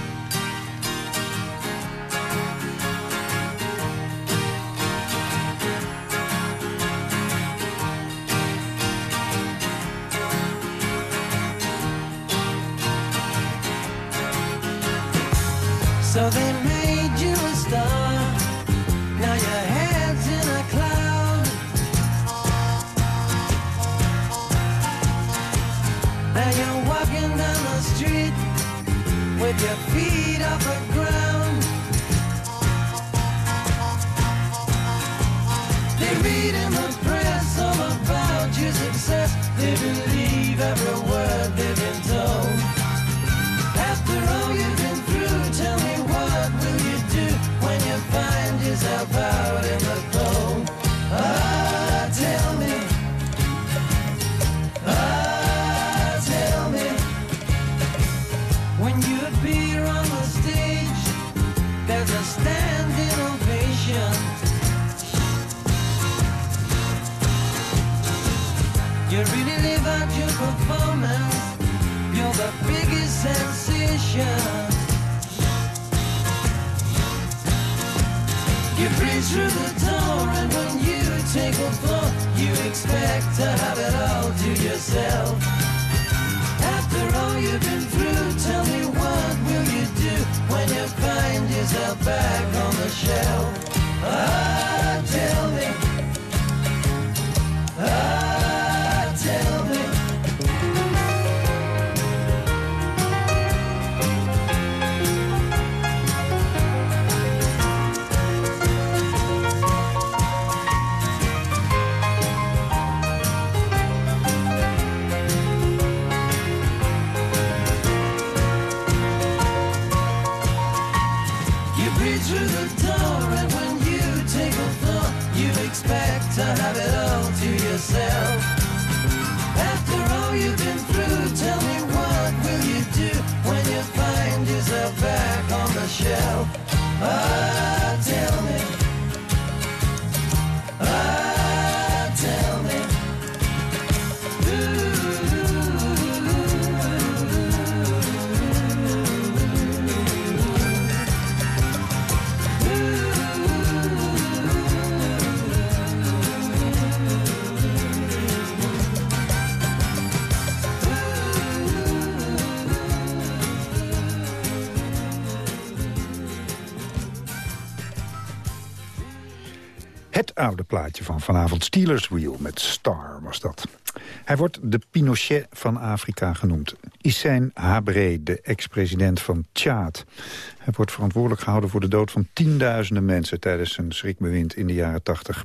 Het oude plaatje van vanavond Steelers Wheel met Star was dat. Hij wordt de Pinochet van Afrika genoemd. Hissène Habré, de ex-president van Tjaad. Hij wordt verantwoordelijk gehouden voor de dood van tienduizenden mensen... tijdens zijn schrikbewind in de jaren 80.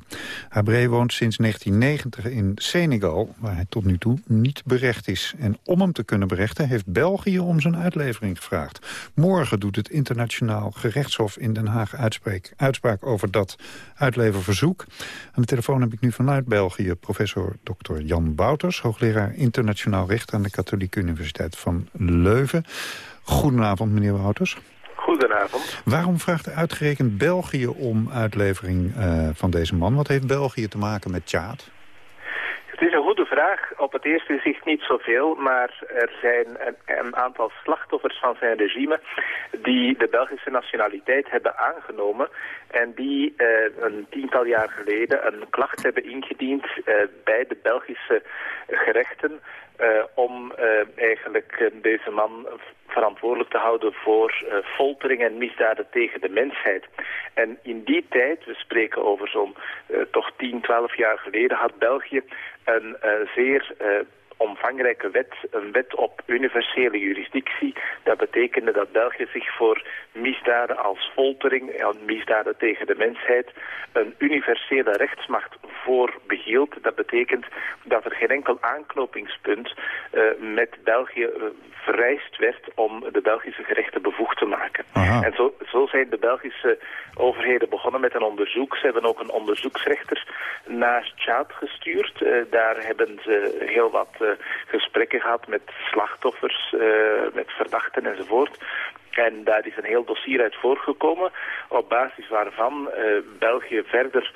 Habré woont sinds 1990 in Senegal, waar hij tot nu toe niet berecht is. En om hem te kunnen berechten heeft België om zijn uitlevering gevraagd. Morgen doet het internationaal gerechtshof in Den Haag uitspraak, uitspraak over dat uitleververzoek. Aan de telefoon heb ik nu vanuit België professor Dr. Jan Bouters... hoogleraar internationaal recht aan de Katholieke Universiteit van Leuven. Goedenavond, meneer Wouters. Goedenavond. Waarom vraagt uitgerekend België om uitlevering eh, van deze man? Wat heeft België te maken met Tjaad? Het is een goede vraag. Op het eerste gezicht niet zoveel, maar er zijn een, een, aantal slachtoffers van zijn regime die de Belgische nationaliteit hebben aangenomen en die eh, een tiental jaar geleden een klacht hebben ingediend eh, bij de Belgische gerechten uh, om uh, eigenlijk uh, deze man verantwoordelijk te houden voor foltering en misdaden tegen de mensheid. En in die tijd, we spreken over zo'n toch 10, 12 jaar geleden, had België een zeer omvangrijke wet, een wet op universele jurisdictie. Dat betekende dat België zich voor misdaden als foltering en misdaden tegen de mensheid een universele rechtsmacht voor behield. Dat betekent dat er geen enkel aanknopingspunt uh, met België uh, vereist werd om de Belgische gerechten bevoegd te maken. Aha. En zo zijn de Belgische overheden begonnen met een onderzoek. Ze hebben ook een onderzoeksrechter naar Tjaad gestuurd. Uh, daar hebben ze heel wat gesprekken gehad met slachtoffers, met verdachten enzovoort. En daar is een heel dossier uit voorgekomen, op basis waarvan België verder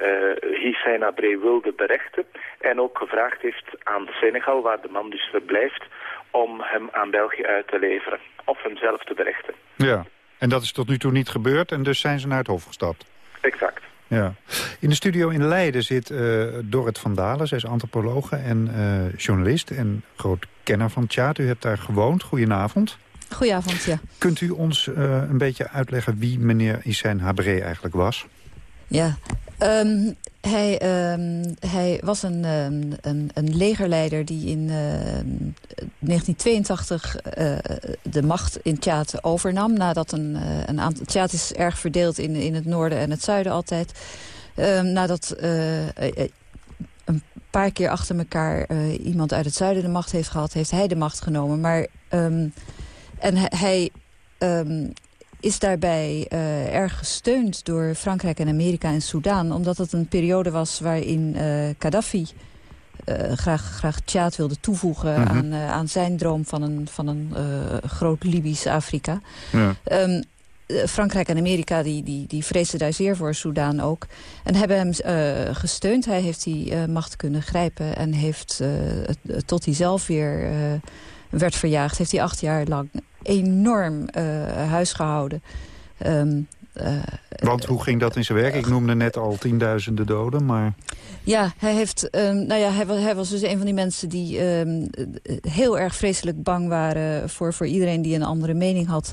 uh, Abré wilde berechten. En ook gevraagd heeft aan Senegal, waar de man dus verblijft, om hem aan België uit te leveren. Of hem zelf te berechten. Ja, en dat is tot nu toe niet gebeurd en dus zijn ze naar het hof gestapt. Exact. Ja. In de studio in Leiden zit uh, Dorrit van Dalen. Zij is antropologe en uh, journalist en groot kenner van Tjaat. U hebt daar gewoond. Goedenavond. Goedenavond, ja. Kunt u ons uh, een beetje uitleggen wie meneer Hissène Habré eigenlijk was? Ja, um, hij, um, hij was een, um, een, een, legerleider die in 1982 uh, de macht in Tjaat overnam. Nadat een, uh, een aantal... Tjaat is erg verdeeld in, in het noorden en het zuiden altijd. nadat een paar keer achter elkaar iemand uit het zuiden de macht heeft gehad... heeft hij de macht genomen. Maar... En hij um, is daarbij uh, erg gesteund door Frankrijk en Amerika en Soudaan... omdat het een periode was waarin uh, Gaddafi uh, graag, graag Tjaad wilde toevoegen... -hmm. aan, aan zijn droom van een, van een groot Libisch Afrika. Ja. Um, Frankrijk en Amerika die, die, die vreesden daar zeer voor, Soudaan ook. En hebben hem uh, gesteund. Hij heeft die uh, macht kunnen grijpen en heeft uh, tot hij zelf weer werd verjaagd... heeft hij acht jaar lang enorm huisgehouden. Um, Want hoe ging dat in zijn werk? Ik noemde net al tienduizenden doden, maar... Ja, hij, heeft, um, nou ja, hij, hij, was dus een van die mensen die um, heel erg vreselijk bang waren... voor, voor iedereen die een andere mening had.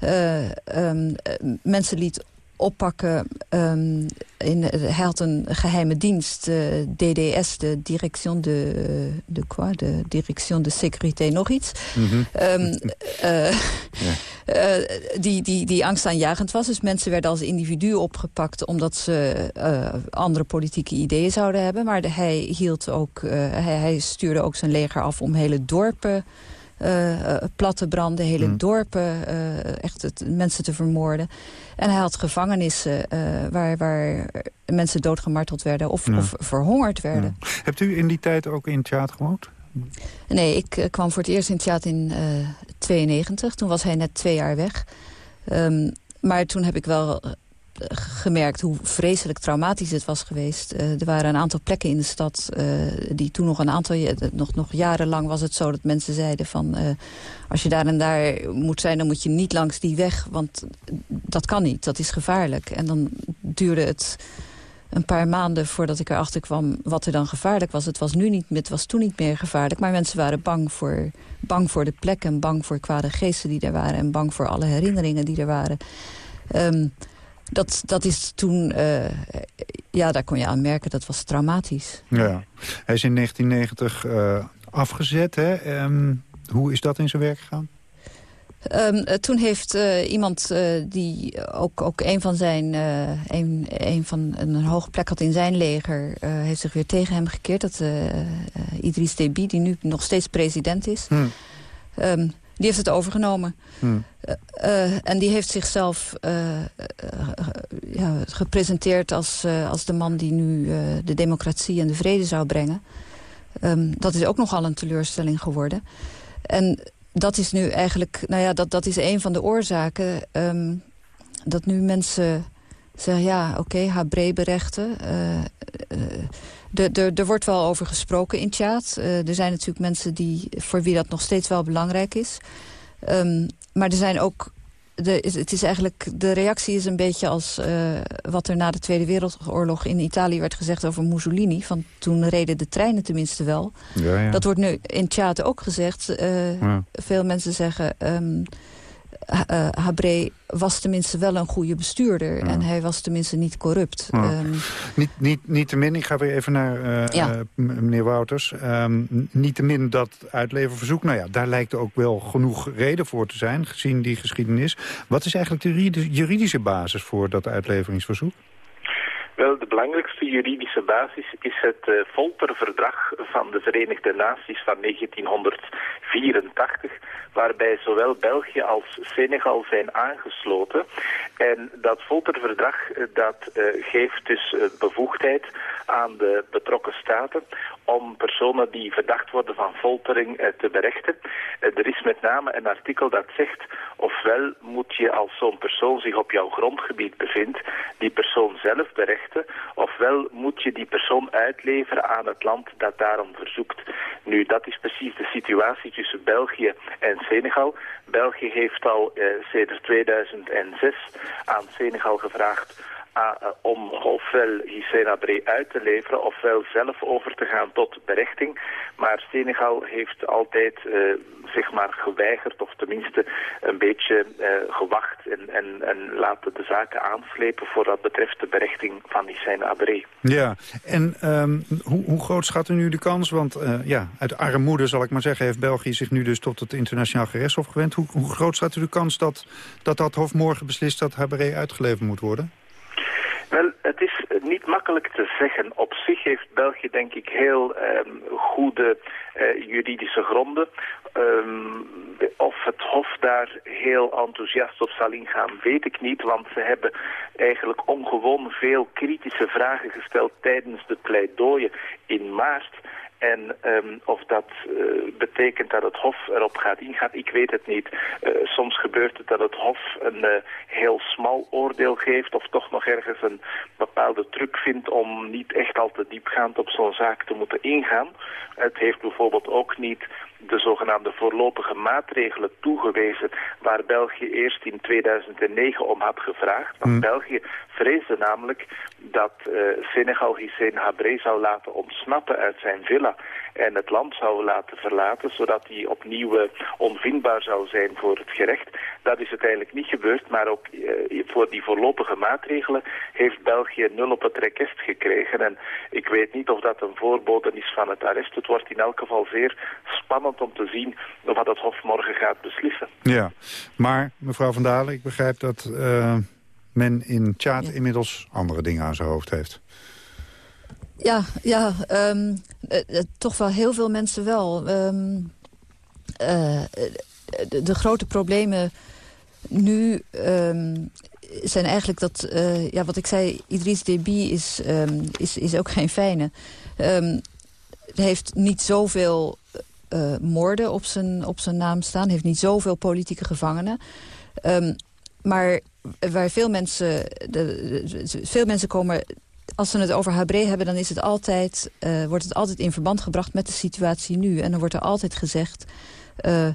Uh, um, mensen liet oppakken. Um, in, hij had een geheime dienst, uh, DDS, de Direction de, de, quoi? de Direction de Sécurité, nog iets. Mm -hmm. um, *laughs* uh, ja. uh, die, die, die angstaanjagend was. Dus mensen werden als individu opgepakt omdat ze andere politieke ideeën zouden hebben. Maar de, hij, hield ook, hij, hij stuurde ook zijn leger af om hele dorpen uh, platte branden, hele mm. dorpen, uh, echt het, mensen te vermoorden. En hij had gevangenissen waar, waar mensen doodgemarteld werden of, ja. of verhongerd werden. Ja. Hebt u in die tijd ook in theater gewoond? Nee, ik kwam voor het eerst in theater in 92. Toen was hij net twee jaar weg. Um, maar toen heb ik wel gemerkt hoe vreselijk traumatisch het was geweest. Uh, er waren een aantal plekken in de stad uh, die toen nog een aantal... Nog, nog jarenlang was het zo dat mensen zeiden van... Als je daar en daar moet zijn, dan moet je niet langs die weg. Want dat kan niet, dat is gevaarlijk. En dan duurde het een paar maanden voordat ik erachter kwam wat er dan gevaarlijk was. Het was, nu niet, het was toen niet meer gevaarlijk, maar mensen waren bang voor, bang voor de plek... en bang voor kwade geesten die er waren... en bang voor alle herinneringen die er waren. Um, dat, dat is toen, uh, ja, daar kon je aan merken, dat was traumatisch. Ja, hij is in 1990 uh, afgezet, hè? Um, hoe is dat in zijn werk gegaan? Um, toen heeft uh, iemand uh, die ook, ook een van zijn, uh, een, een van een hoge plek had in zijn leger, heeft zich weer tegen hem gekeerd. Dat Idris Deby, die nu nog steeds president is. Hmm. Um, die heeft het overgenomen. Hmm. Uh, en die heeft zichzelf uh, ja, gepresenteerd als, als de man die nu de democratie en de vrede zou brengen. Um, dat is ook nogal een teleurstelling geworden. En dat is nu eigenlijk, nou ja, dat, dat is een van de oorzaken... Um, dat nu mensen zeggen, ja, oké, okay, Habré-berechten... Er wordt wel over gesproken in chat. Uh, er zijn natuurlijk mensen die, voor wie dat nog steeds wel belangrijk is. Um, maar er zijn ook... De, het is eigenlijk, de reactie is een beetje als uh, wat er na de Tweede Wereldoorlog in Italië werd gezegd over Mussolini. Van toen reden de treinen tenminste wel. Ja, ja. Dat wordt nu in chat ook gezegd. Uh, ja. Veel mensen zeggen... Um, uh, Habré was tenminste wel een goede bestuurder. Ja. En hij was tenminste niet corrupt. Ja. Um, niet, niet, niet te min, ik ga weer even naar uh, ja. uh, meneer Wouters. Um, niet te min dat uitleververzoek. Nou ja, daar lijkt ook wel genoeg reden voor te zijn, gezien die geschiedenis. Wat is eigenlijk de juridische basis voor dat uitleveringsverzoek? Wel, de belangrijkste juridische basis is het uh, folterverdrag van de Verenigde Naties van 1984, waarbij zowel België als Senegal zijn aangesloten. En dat folterverdrag uh, dat, uh, geeft dus bevoegdheid aan de betrokken staten om personen die verdacht worden van foltering te berechten. er is met name een artikel dat zegt ofwel moet je als zo'n persoon zich op jouw grondgebied bevindt, die persoon zelf berechten ofwel moet je die persoon uitleveren aan het land dat daarom verzoekt. Nu, dat is precies de situatie tussen België en Senegal. België heeft al eh, sinds 2006 aan Senegal gevraagd om ofwel Hissène uit te leveren ofwel zelf over te gaan tot berechting. Maar Senegal heeft altijd uh, zeg maar geweigerd of tenminste een beetje uh, gewacht en, en, en laten de zaken aanslepen voor wat betreft de berechting van Hissène Abré. Ja, en um, hoe, hoe, groot schat u nu de kans? Want ja, uit armoede zal ik maar zeggen heeft België zich nu dus tot het internationaal gerechtshof gewend. Hoe, hoe groot schat u de kans dat, dat dat hof morgen beslist dat Habré uitgeleverd moet worden? Niet makkelijk te zeggen. Op zich heeft België denk ik heel um, goede uh, juridische gronden. Um, of het Hof daar heel enthousiast op zal ingaan, weet ik niet. Want ze hebben eigenlijk ongewoon veel kritische vragen gesteld tijdens de pleidooien in maart. En um, of dat uh, betekent dat het Hof erop gaat ingaan, ik weet het niet. Uh, soms gebeurt het dat het Hof een uh, heel smal oordeel geeft... of toch nog ergens een bepaalde truc vindt om niet echt al te diepgaand op zo'n zaak te moeten ingaan. Het heeft bijvoorbeeld ook niet de zogenaamde voorlopige maatregelen toegewezen... waar België eerst in 2009 om had gevraagd. Want Hmm. België vreesde namelijk dat uh, Senegal Hissène Habré zou laten ontsnappen uit zijn villa... en het land zou laten verlaten, zodat hij opnieuw uh, onvindbaar zou zijn voor het gerecht. Dat is uiteindelijk niet gebeurd, maar ook uh, voor die voorlopige maatregelen... heeft België nul op het rekest gekregen. En ik weet niet of dat een voorbode is van het arrest. Het wordt in elk geval zeer spannend om te zien wat het Hof morgen gaat beslissen. Ja, maar mevrouw Van Dalen, ik begrijp dat uh, men in Tjaat ja. inmiddels andere dingen aan zijn hoofd heeft. Ja, ja um, uh, toch wel heel veel mensen wel. Um, uh, de, grote problemen nu um, zijn eigenlijk dat... Ja, wat ik zei, Idris Deby is, is, is ook *laughs* geen fijne. Heeft niet zoveel moorden op zijn, op zijn naam staan. heeft niet zoveel politieke gevangenen. Maar waar veel mensen... De, veel mensen komen... Als ze het over Habré hebben, dan is het altijd, uh, wordt het altijd in verband gebracht met de situatie nu. En dan wordt er altijd gezegd... Uh,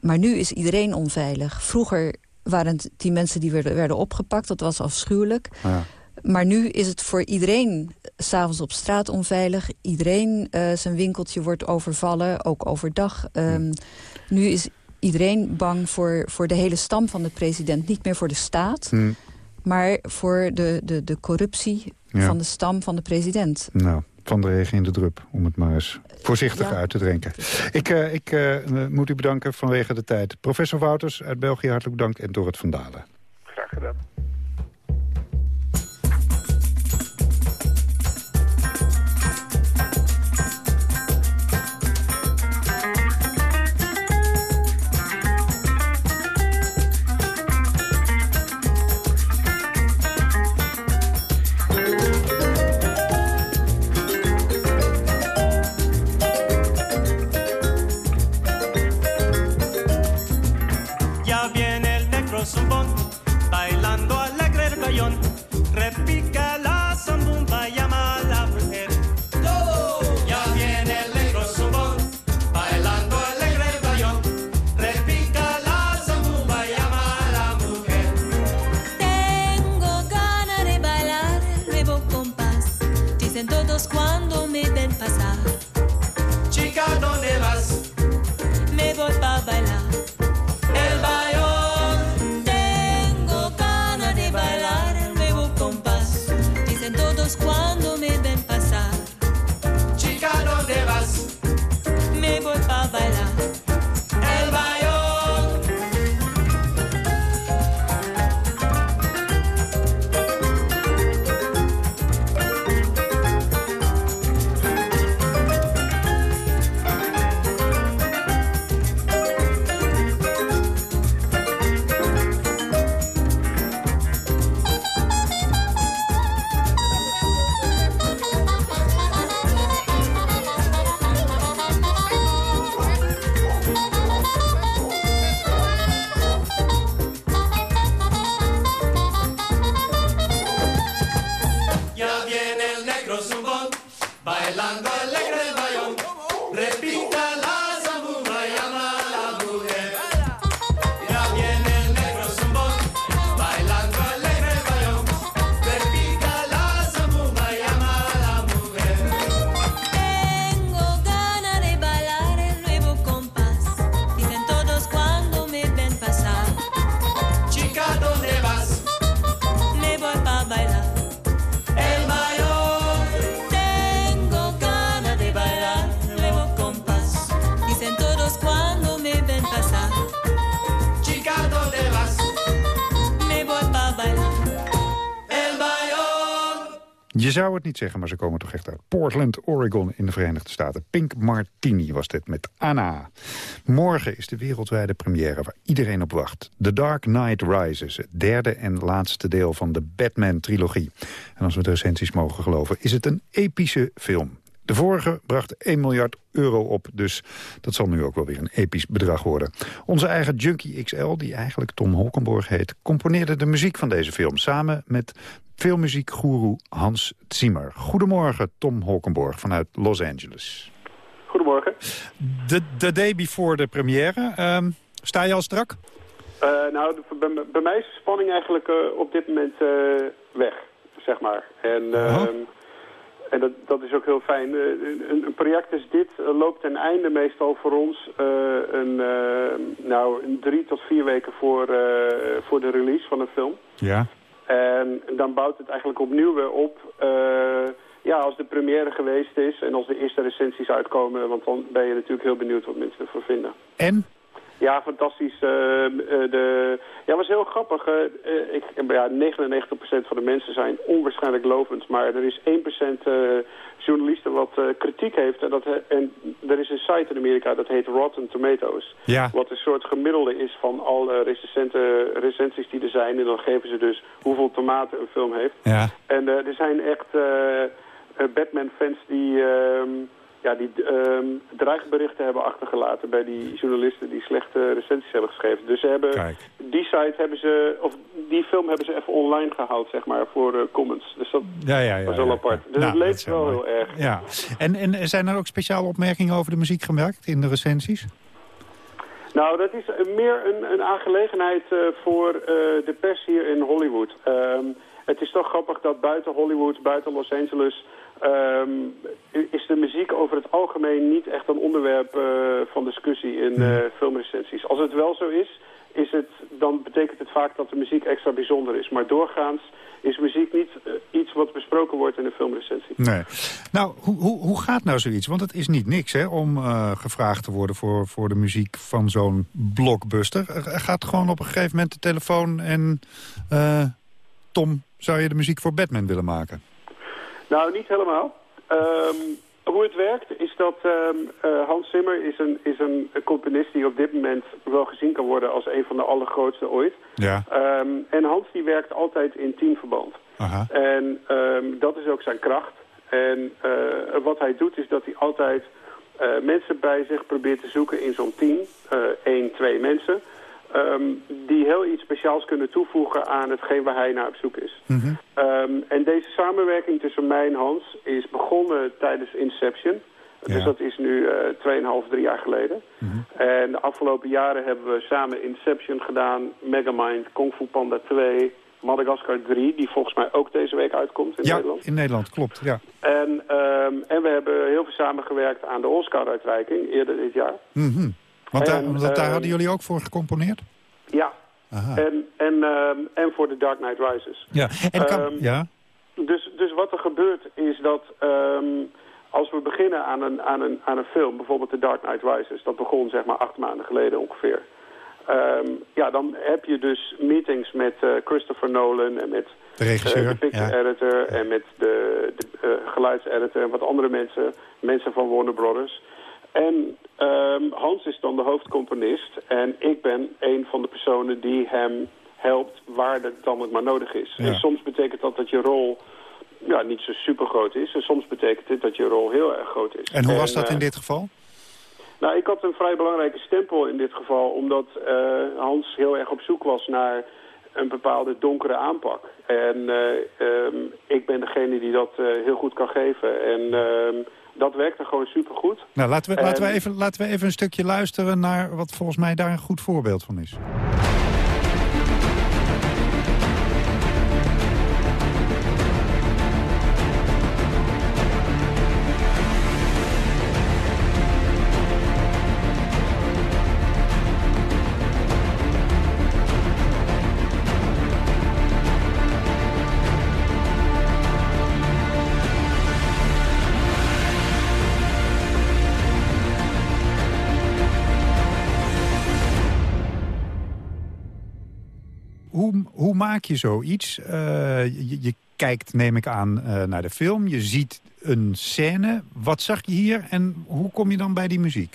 maar nu is iedereen onveilig. Vroeger waren het die mensen die werden, werden opgepakt. Dat was afschuwelijk. Ja. Maar nu is het voor iedereen s'avonds op straat onveilig. Iedereen uh, zijn winkeltje wordt overvallen, ook overdag. Um, nu is iedereen bang voor, voor de hele stam van de president. Niet meer voor de staat, hmm. maar voor de, de, de corruptie ja. van de stam van de president. Nou, van de regen in de drup, om het maar eens voorzichtig ja. uit te drinken. Ik, uh, ik uh, moet u bedanken vanwege de tijd. Professor Wouters uit België, hartelijk dank. En Dorrit van Dalen. Graag gedaan. Zou het niet zeggen, maar ze komen toch echt uit Portland, Oregon in de Verenigde Staten. Pink Martini was dit met Anna. Morgen is de wereldwijde première waar iedereen op wacht. The Dark Knight Rises, het derde en laatste deel van de Batman-trilogie. En als we de recensies mogen geloven, is het een epische film. De vorige bracht 1 miljard euro op, dus dat zal nu ook wel weer een episch bedrag worden. Onze eigen Junkie XL, die eigenlijk Tom Holkenborg heet... componeerde de muziek van deze film samen met filmmuziekgoeroe Hans Zimmer. Goedemorgen, Tom Holkenborg vanuit Los Angeles. Goedemorgen. De, de day before de première. Ehm, sta je al strak? Uh, nou, bij, bij, mij is de spanning eigenlijk uh, op dit moment uh, weg, zeg maar. En, -huh. En dat, dat is ook heel fijn. Een, een, project als dit loopt ten einde meestal voor ons een, nou, een drie tot vier weken voor, voor de release van een film. Ja. En dan bouwt het eigenlijk opnieuw weer op ja, als de première geweest is en als de eerste recensies uitkomen, want dan ben je natuurlijk heel benieuwd wat mensen ervan vinden. En? Ja, fantastisch. Uh, de, ja, was heel grappig. Uh, ik, ja, 99% van de mensen zijn onwaarschijnlijk lovend, maar er is 1% journalisten wat kritiek heeft. En, dat, en er is een site in Amerika dat heet Rotten Tomatoes. Ja. Wat een soort gemiddelde is van alle recensenten, recensies die er zijn. En dan geven ze dus hoeveel tomaten een film heeft. Ja. En er zijn echt Batman-fans die ja, die um, dreigberichten hebben achtergelaten bij die journalisten die slechte recensies hebben geschreven. Dus ze hebben Kijk. die site hebben ze, of die film hebben ze even online gehaald, zeg maar, voor uh, comments. Dus dat ja, ja, ja, was wel apart. Dus nou, het leeft wel mooi. heel erg. Ja. En, en zijn er ook speciale opmerkingen over de muziek gemaakt in de recensies? Nou, dat is meer een, een aangelegenheid uh, voor uh, de pers hier in Hollywood. Um, het is toch grappig dat buiten Hollywood, buiten Los Angeles... Um, is de muziek over het algemeen niet echt een onderwerp uh, van discussie in uh, filmrecensies. Als het wel zo is, is het, dan betekent het vaak dat de muziek extra bijzonder is. Maar doorgaans is muziek niet uh, iets wat besproken wordt in een filmrecensie. Nee. Nou, hoe, hoe, hoe gaat nou zoiets? Want het is niet niks hè, om gevraagd te worden voor, voor de muziek van zo'n blockbuster. Er gaat gewoon op een gegeven moment de telefoon en... Tom, zou je de muziek voor Batman willen maken? Nou, niet helemaal. Um, hoe het werkt is dat um, uh, Hans Zimmer is een, is een componist die op dit moment wel gezien kan worden als een van de allergrootste ooit. Ja. Um, en Hans die werkt altijd in teamverband. Aha. En dat is ook zijn kracht. En uh, wat hij doet is dat hij altijd uh, mensen bij zich probeert te zoeken in zo'n team. Eén, twee mensen. Um, die heel iets speciaals kunnen toevoegen aan hetgeen waar hij naar op zoek is. Mm -hmm. um, en deze samenwerking tussen mij en Hans is begonnen tijdens Inception. Ja. Dus dat is nu uh, 2,5, 3 jaar geleden. Mm -hmm. En de afgelopen jaren hebben we samen Inception gedaan, Megamind, Kung Fu Panda 2, Madagascar 3, die volgens mij ook deze week uitkomt in ja, Nederland. in Nederland, klopt, ja. En, um, en we hebben heel veel samengewerkt aan de Oscar-uitreiking eerder dit jaar. Mm -hmm. Want, daar, En, want daar eh, hadden jullie ook voor gecomponeerd? Ja, Aha. en, en, um, en voor The Dark Knight Rises. Ja, en kan, Ehm, ja. Dus, dus wat er gebeurt is dat um, als we beginnen aan een, aan, een, aan een film, bijvoorbeeld The Dark Knight Rises, dat begon zeg maar acht maanden geleden ongeveer. Um, ja, dan heb je dus meetings met uh, Christopher Nolan en met De regisseur, uh, de picture ja. editor en met de, de uh, geluidseditor en wat andere mensen, mensen van Warner Brothers. En um, Hans is dan de hoofdcomponist en ik ben een van de personen die hem helpt waar het dan ook maar nodig is. Ja. En soms betekent dat dat je rol ja, niet zo super groot is. En soms betekent het dat je rol heel erg groot is. En hoe was dat eh, in dit geval? Nou, ik had een vrij belangrijke stempel in dit geval, omdat uh, Hans heel erg op zoek was naar een bepaalde donkere aanpak. En uh, um, ik ben degene die dat uh, heel goed kan geven. En um, dat werkte gewoon supergoed. Nou, laten we, En- laten, we even, laten we even een stukje luisteren naar wat volgens mij daar een goed voorbeeld van is. Maak je zoiets? Uh, je, je, kijkt, neem ik aan, uh, naar de film. Je ziet een scène. Wat zag je hier en hoe kom je dan bij die muziek?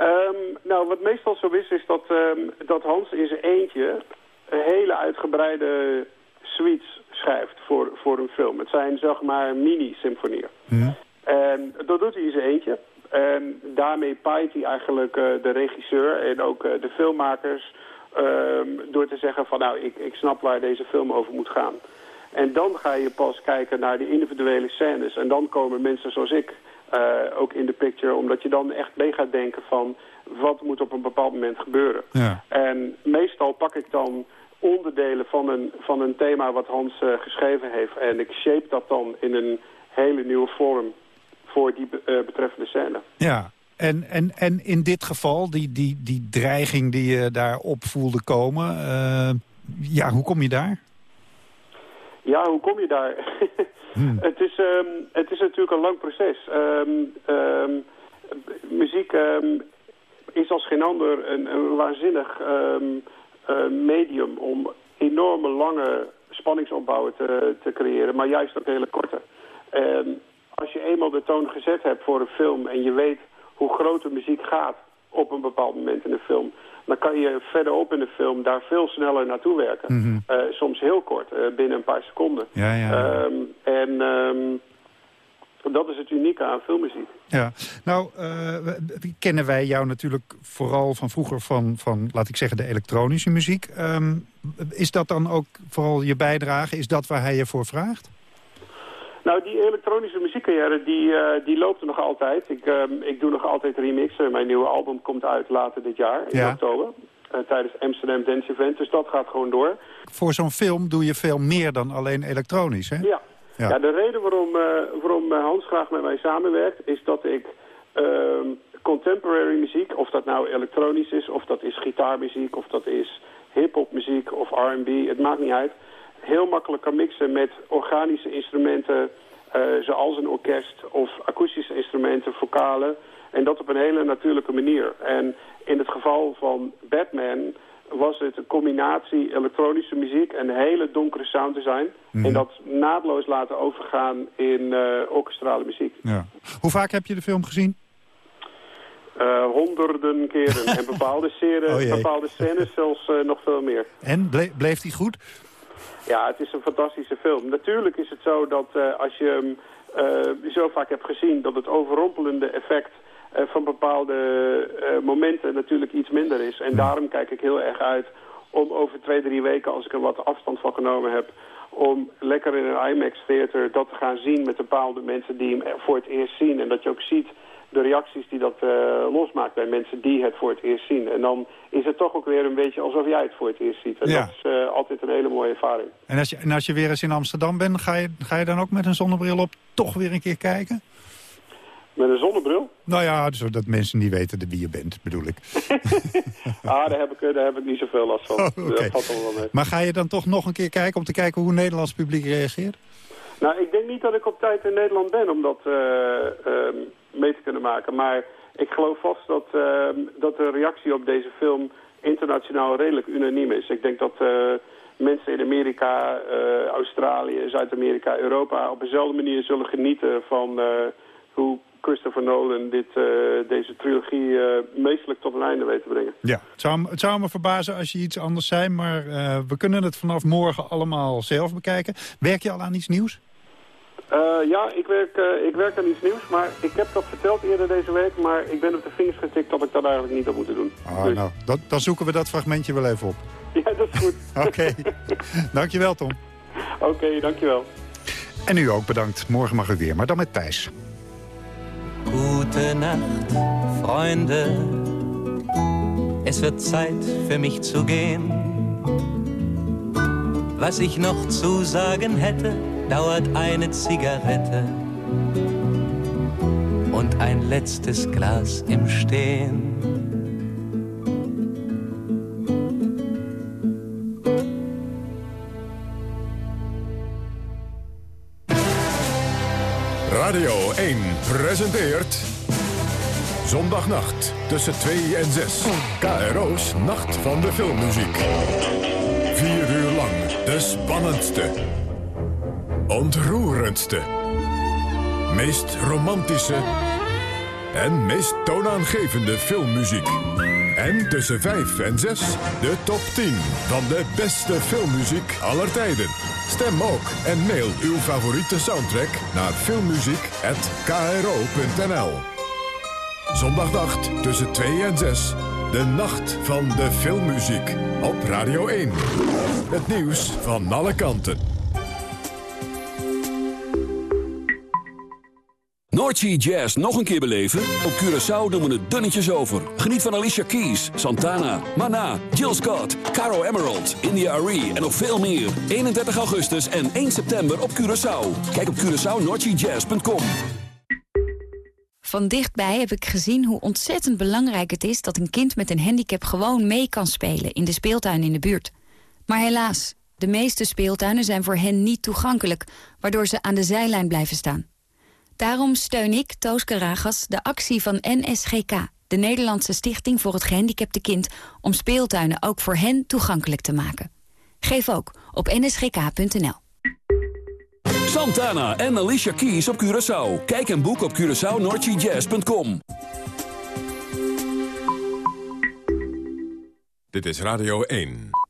Um, nou, wat meestal zo is, is dat, um, dat Hans in zijn eentje een hele uitgebreide suites schrijft voor, voor een film. Het zijn zeg maar mini-symfonieën. Hmm. En dat doet hij in zijn eentje. En daarmee paait hij eigenlijk eh, de regisseur en ook eh, de filmmakers... ehm, door te zeggen van nou, ik, ik snap waar deze film over moet gaan. En dan ga je pas kijken naar de individuele scènes. En dan komen mensen zoals ik eh, ook in de picture. Omdat je dan echt mee gaat denken van wat moet op een bepaald moment gebeuren. Ja. En meestal pak ik dan onderdelen van een, van een thema wat Hans eh, geschreven heeft. En ik shape dat dan in een hele nieuwe vorm voor die eh, betreffende scène. Ja, en, en, en in dit geval, die, die, die dreiging die je daarop voelde komen... eh, ja, hoe kom je daar? Ja, hoe kom je daar? *laughs* het, is, ehm, het is natuurlijk een lang proces. Ehm, ehm, muziek is als geen ander een, een waanzinnig eh, medium om enorme lange spanningsopbouwen te, te creëren, maar juist ook hele korte. Als je eenmaal de toon gezet hebt voor een film en je weet hoe groot de muziek gaat op een bepaald moment in de film, dan kan je verderop in de film daar veel sneller naartoe werken. Mhm. Eh, soms heel kort, eh, binnen een paar seconden. Ja, ja. Ehm, en ehm, dat is het unieke aan filmmuziek. Ja, nou eh, kennen wij jou natuurlijk vooral van vroeger van, van laat ik zeggen, de elektronische muziek. Ehm, is dat dan ook vooral je bijdrage? Is dat waar hij je voor vraagt? Nou, die elektronische muziekcarrière, die, eh, die loopt er nog altijd. Ik, ehm, ik doe nog altijd remixen. Mijn nieuwe album komt uit later dit jaar, in Ja. oktober. eh, tijdens Amsterdam Dance Event. Dus dat gaat gewoon door. Voor zo'n film doe je veel meer dan alleen elektronisch, hè? Ja. Ja. Ja, de reden waarom, eh, waarom Hans graag met mij samenwerkt... is dat ik ehm, contemporary muziek, of dat nou elektronisch is... of dat is gitaarmuziek, of dat is hip-hop muziek of R&B... het maakt niet uit. Heel makkelijk kan mixen met organische instrumenten... eh, zoals een orkest of akoestische instrumenten, vocalen... en dat op een hele natuurlijke manier. En in het geval van Batman was het een combinatie elektronische muziek en een hele donkere sounddesign. Mhm. En dat naadloos laten overgaan in eh orkestrale muziek. Ja. Hoe vaak heb je de film gezien? Eh, honderden keren. *laughs* en bepaalde, seren, Oh bepaalde scènes zelfs nog veel meer. En ble- bleef die goed? Ja, het is een fantastische film. Natuurlijk is het zo dat eh, als je hem eh, zo vaak hebt gezien... dat het overrompelende effect eh, van bepaalde momenten natuurlijk iets minder is. En daarom kijk ik heel erg uit om over twee, drie weken... als ik er wat afstand van genomen heb... om lekker in een IMAX-theater dat te gaan zien met bepaalde mensen die hem voor het eerst zien. En dat je ook ziet de reacties die dat eh, losmaakt bij mensen die het voor het eerst zien. En dan is het toch ook weer een beetje alsof jij het voor het eerst ziet. En Ja. dat is eh, altijd een hele mooie ervaring. En als je, en als je weer eens in Amsterdam bent, ga je, ga je dan ook met een zonnebril op toch weer een keer kijken? Met een zonnebril? Nou ja, zodat mensen niet weten de wie je bent, bedoel ik. *laughs* Ah, daar heb ik, eh, daar heb ik niet zoveel last van. Oh, oké. Dat valt allemaal wel mee. Maar ga je dan toch nog een keer kijken om te kijken hoe het Nederlands publiek reageert? Nou, ik denk niet dat ik op tijd in Nederland ben om dat eh, ehm, mee te kunnen maken. Maar ik geloof vast dat, ehm, dat de reactie op deze film internationaal redelijk unaniem is. Ik denk dat eh, mensen in Amerika, eh, Australië, Zuid-Amerika, Europa... op dezelfde manier zullen genieten van eh, hoe Christopher Nolan dit, deze trilogie eh, meestelijk tot een einde weet te brengen. Ja, het zou, het zou me verbazen als je iets anders zei, maar we kunnen het vanaf morgen allemaal zelf bekijken. Werk je al aan iets nieuws? Eh, ja, ik werk, eh, ik werk aan iets nieuws, maar ik heb dat verteld eerder deze week, maar ik ben op de vingers getikt dat ik dat eigenlijk niet had moeten doen. Ah, Dus- nou, dat, dan zoeken we dat fragmentje wel even op. *laughs* Ja, dat is goed. *laughs* Oké, dankjewel Tom. Oké, dankjewel. En u ook bedankt. Morgen mag u weer, maar dan met Thijs. Gute Nacht, Freunde. Es wird Zeit für mich zu gehen. Was ich noch zu sagen hätte, dauert eine Zigarette und ein letztes Glas im Stehen. Radio 1 presenteert... Zondagnacht tussen 2 en 6. KRO's Nacht van de Filmmuziek. Vier uur lang de spannendste, ontroerendste, meest romantische en meest toonaangevende filmmuziek. En tussen 5 en 6 de top 10 van de beste filmmuziek aller tijden. Stem ook en mail uw favoriete soundtrack naar filmmuziek.kro.nl Zondagnacht tussen 2 en 6. De nacht van de filmmuziek. Op Radio 1. Het nieuws van alle kanten. Jazz nog een keer beleven? Op Curaçao doen we het dunnetjes over. Geniet van Alicia Keys, Santana, Mana, Jill Scott, Caro Emerald, India Arie en nog veel meer. 31 augustus en 1 september op Curaçao. Kijk op CuraçaoNoordseaJazz.com. Van dichtbij heb ik gezien hoe ontzettend belangrijk het is... dat een kind met een handicap gewoon mee kan spelen in de speeltuin in de buurt. Maar helaas, de meeste speeltuinen zijn voor hen niet toegankelijk... waardoor ze aan de zijlijn blijven staan. Daarom steun ik, Toos Karagas, de actie van NSGK... de Nederlandse Stichting voor het Gehandicapte Kind... om speeltuinen ook voor hen toegankelijk te maken. Geef ook op nsgk.nl. Santana en Alicia Keys op Curaçao. Kijk en boek op CuraçaoNoordseaJazz.com. Dit is Radio 1.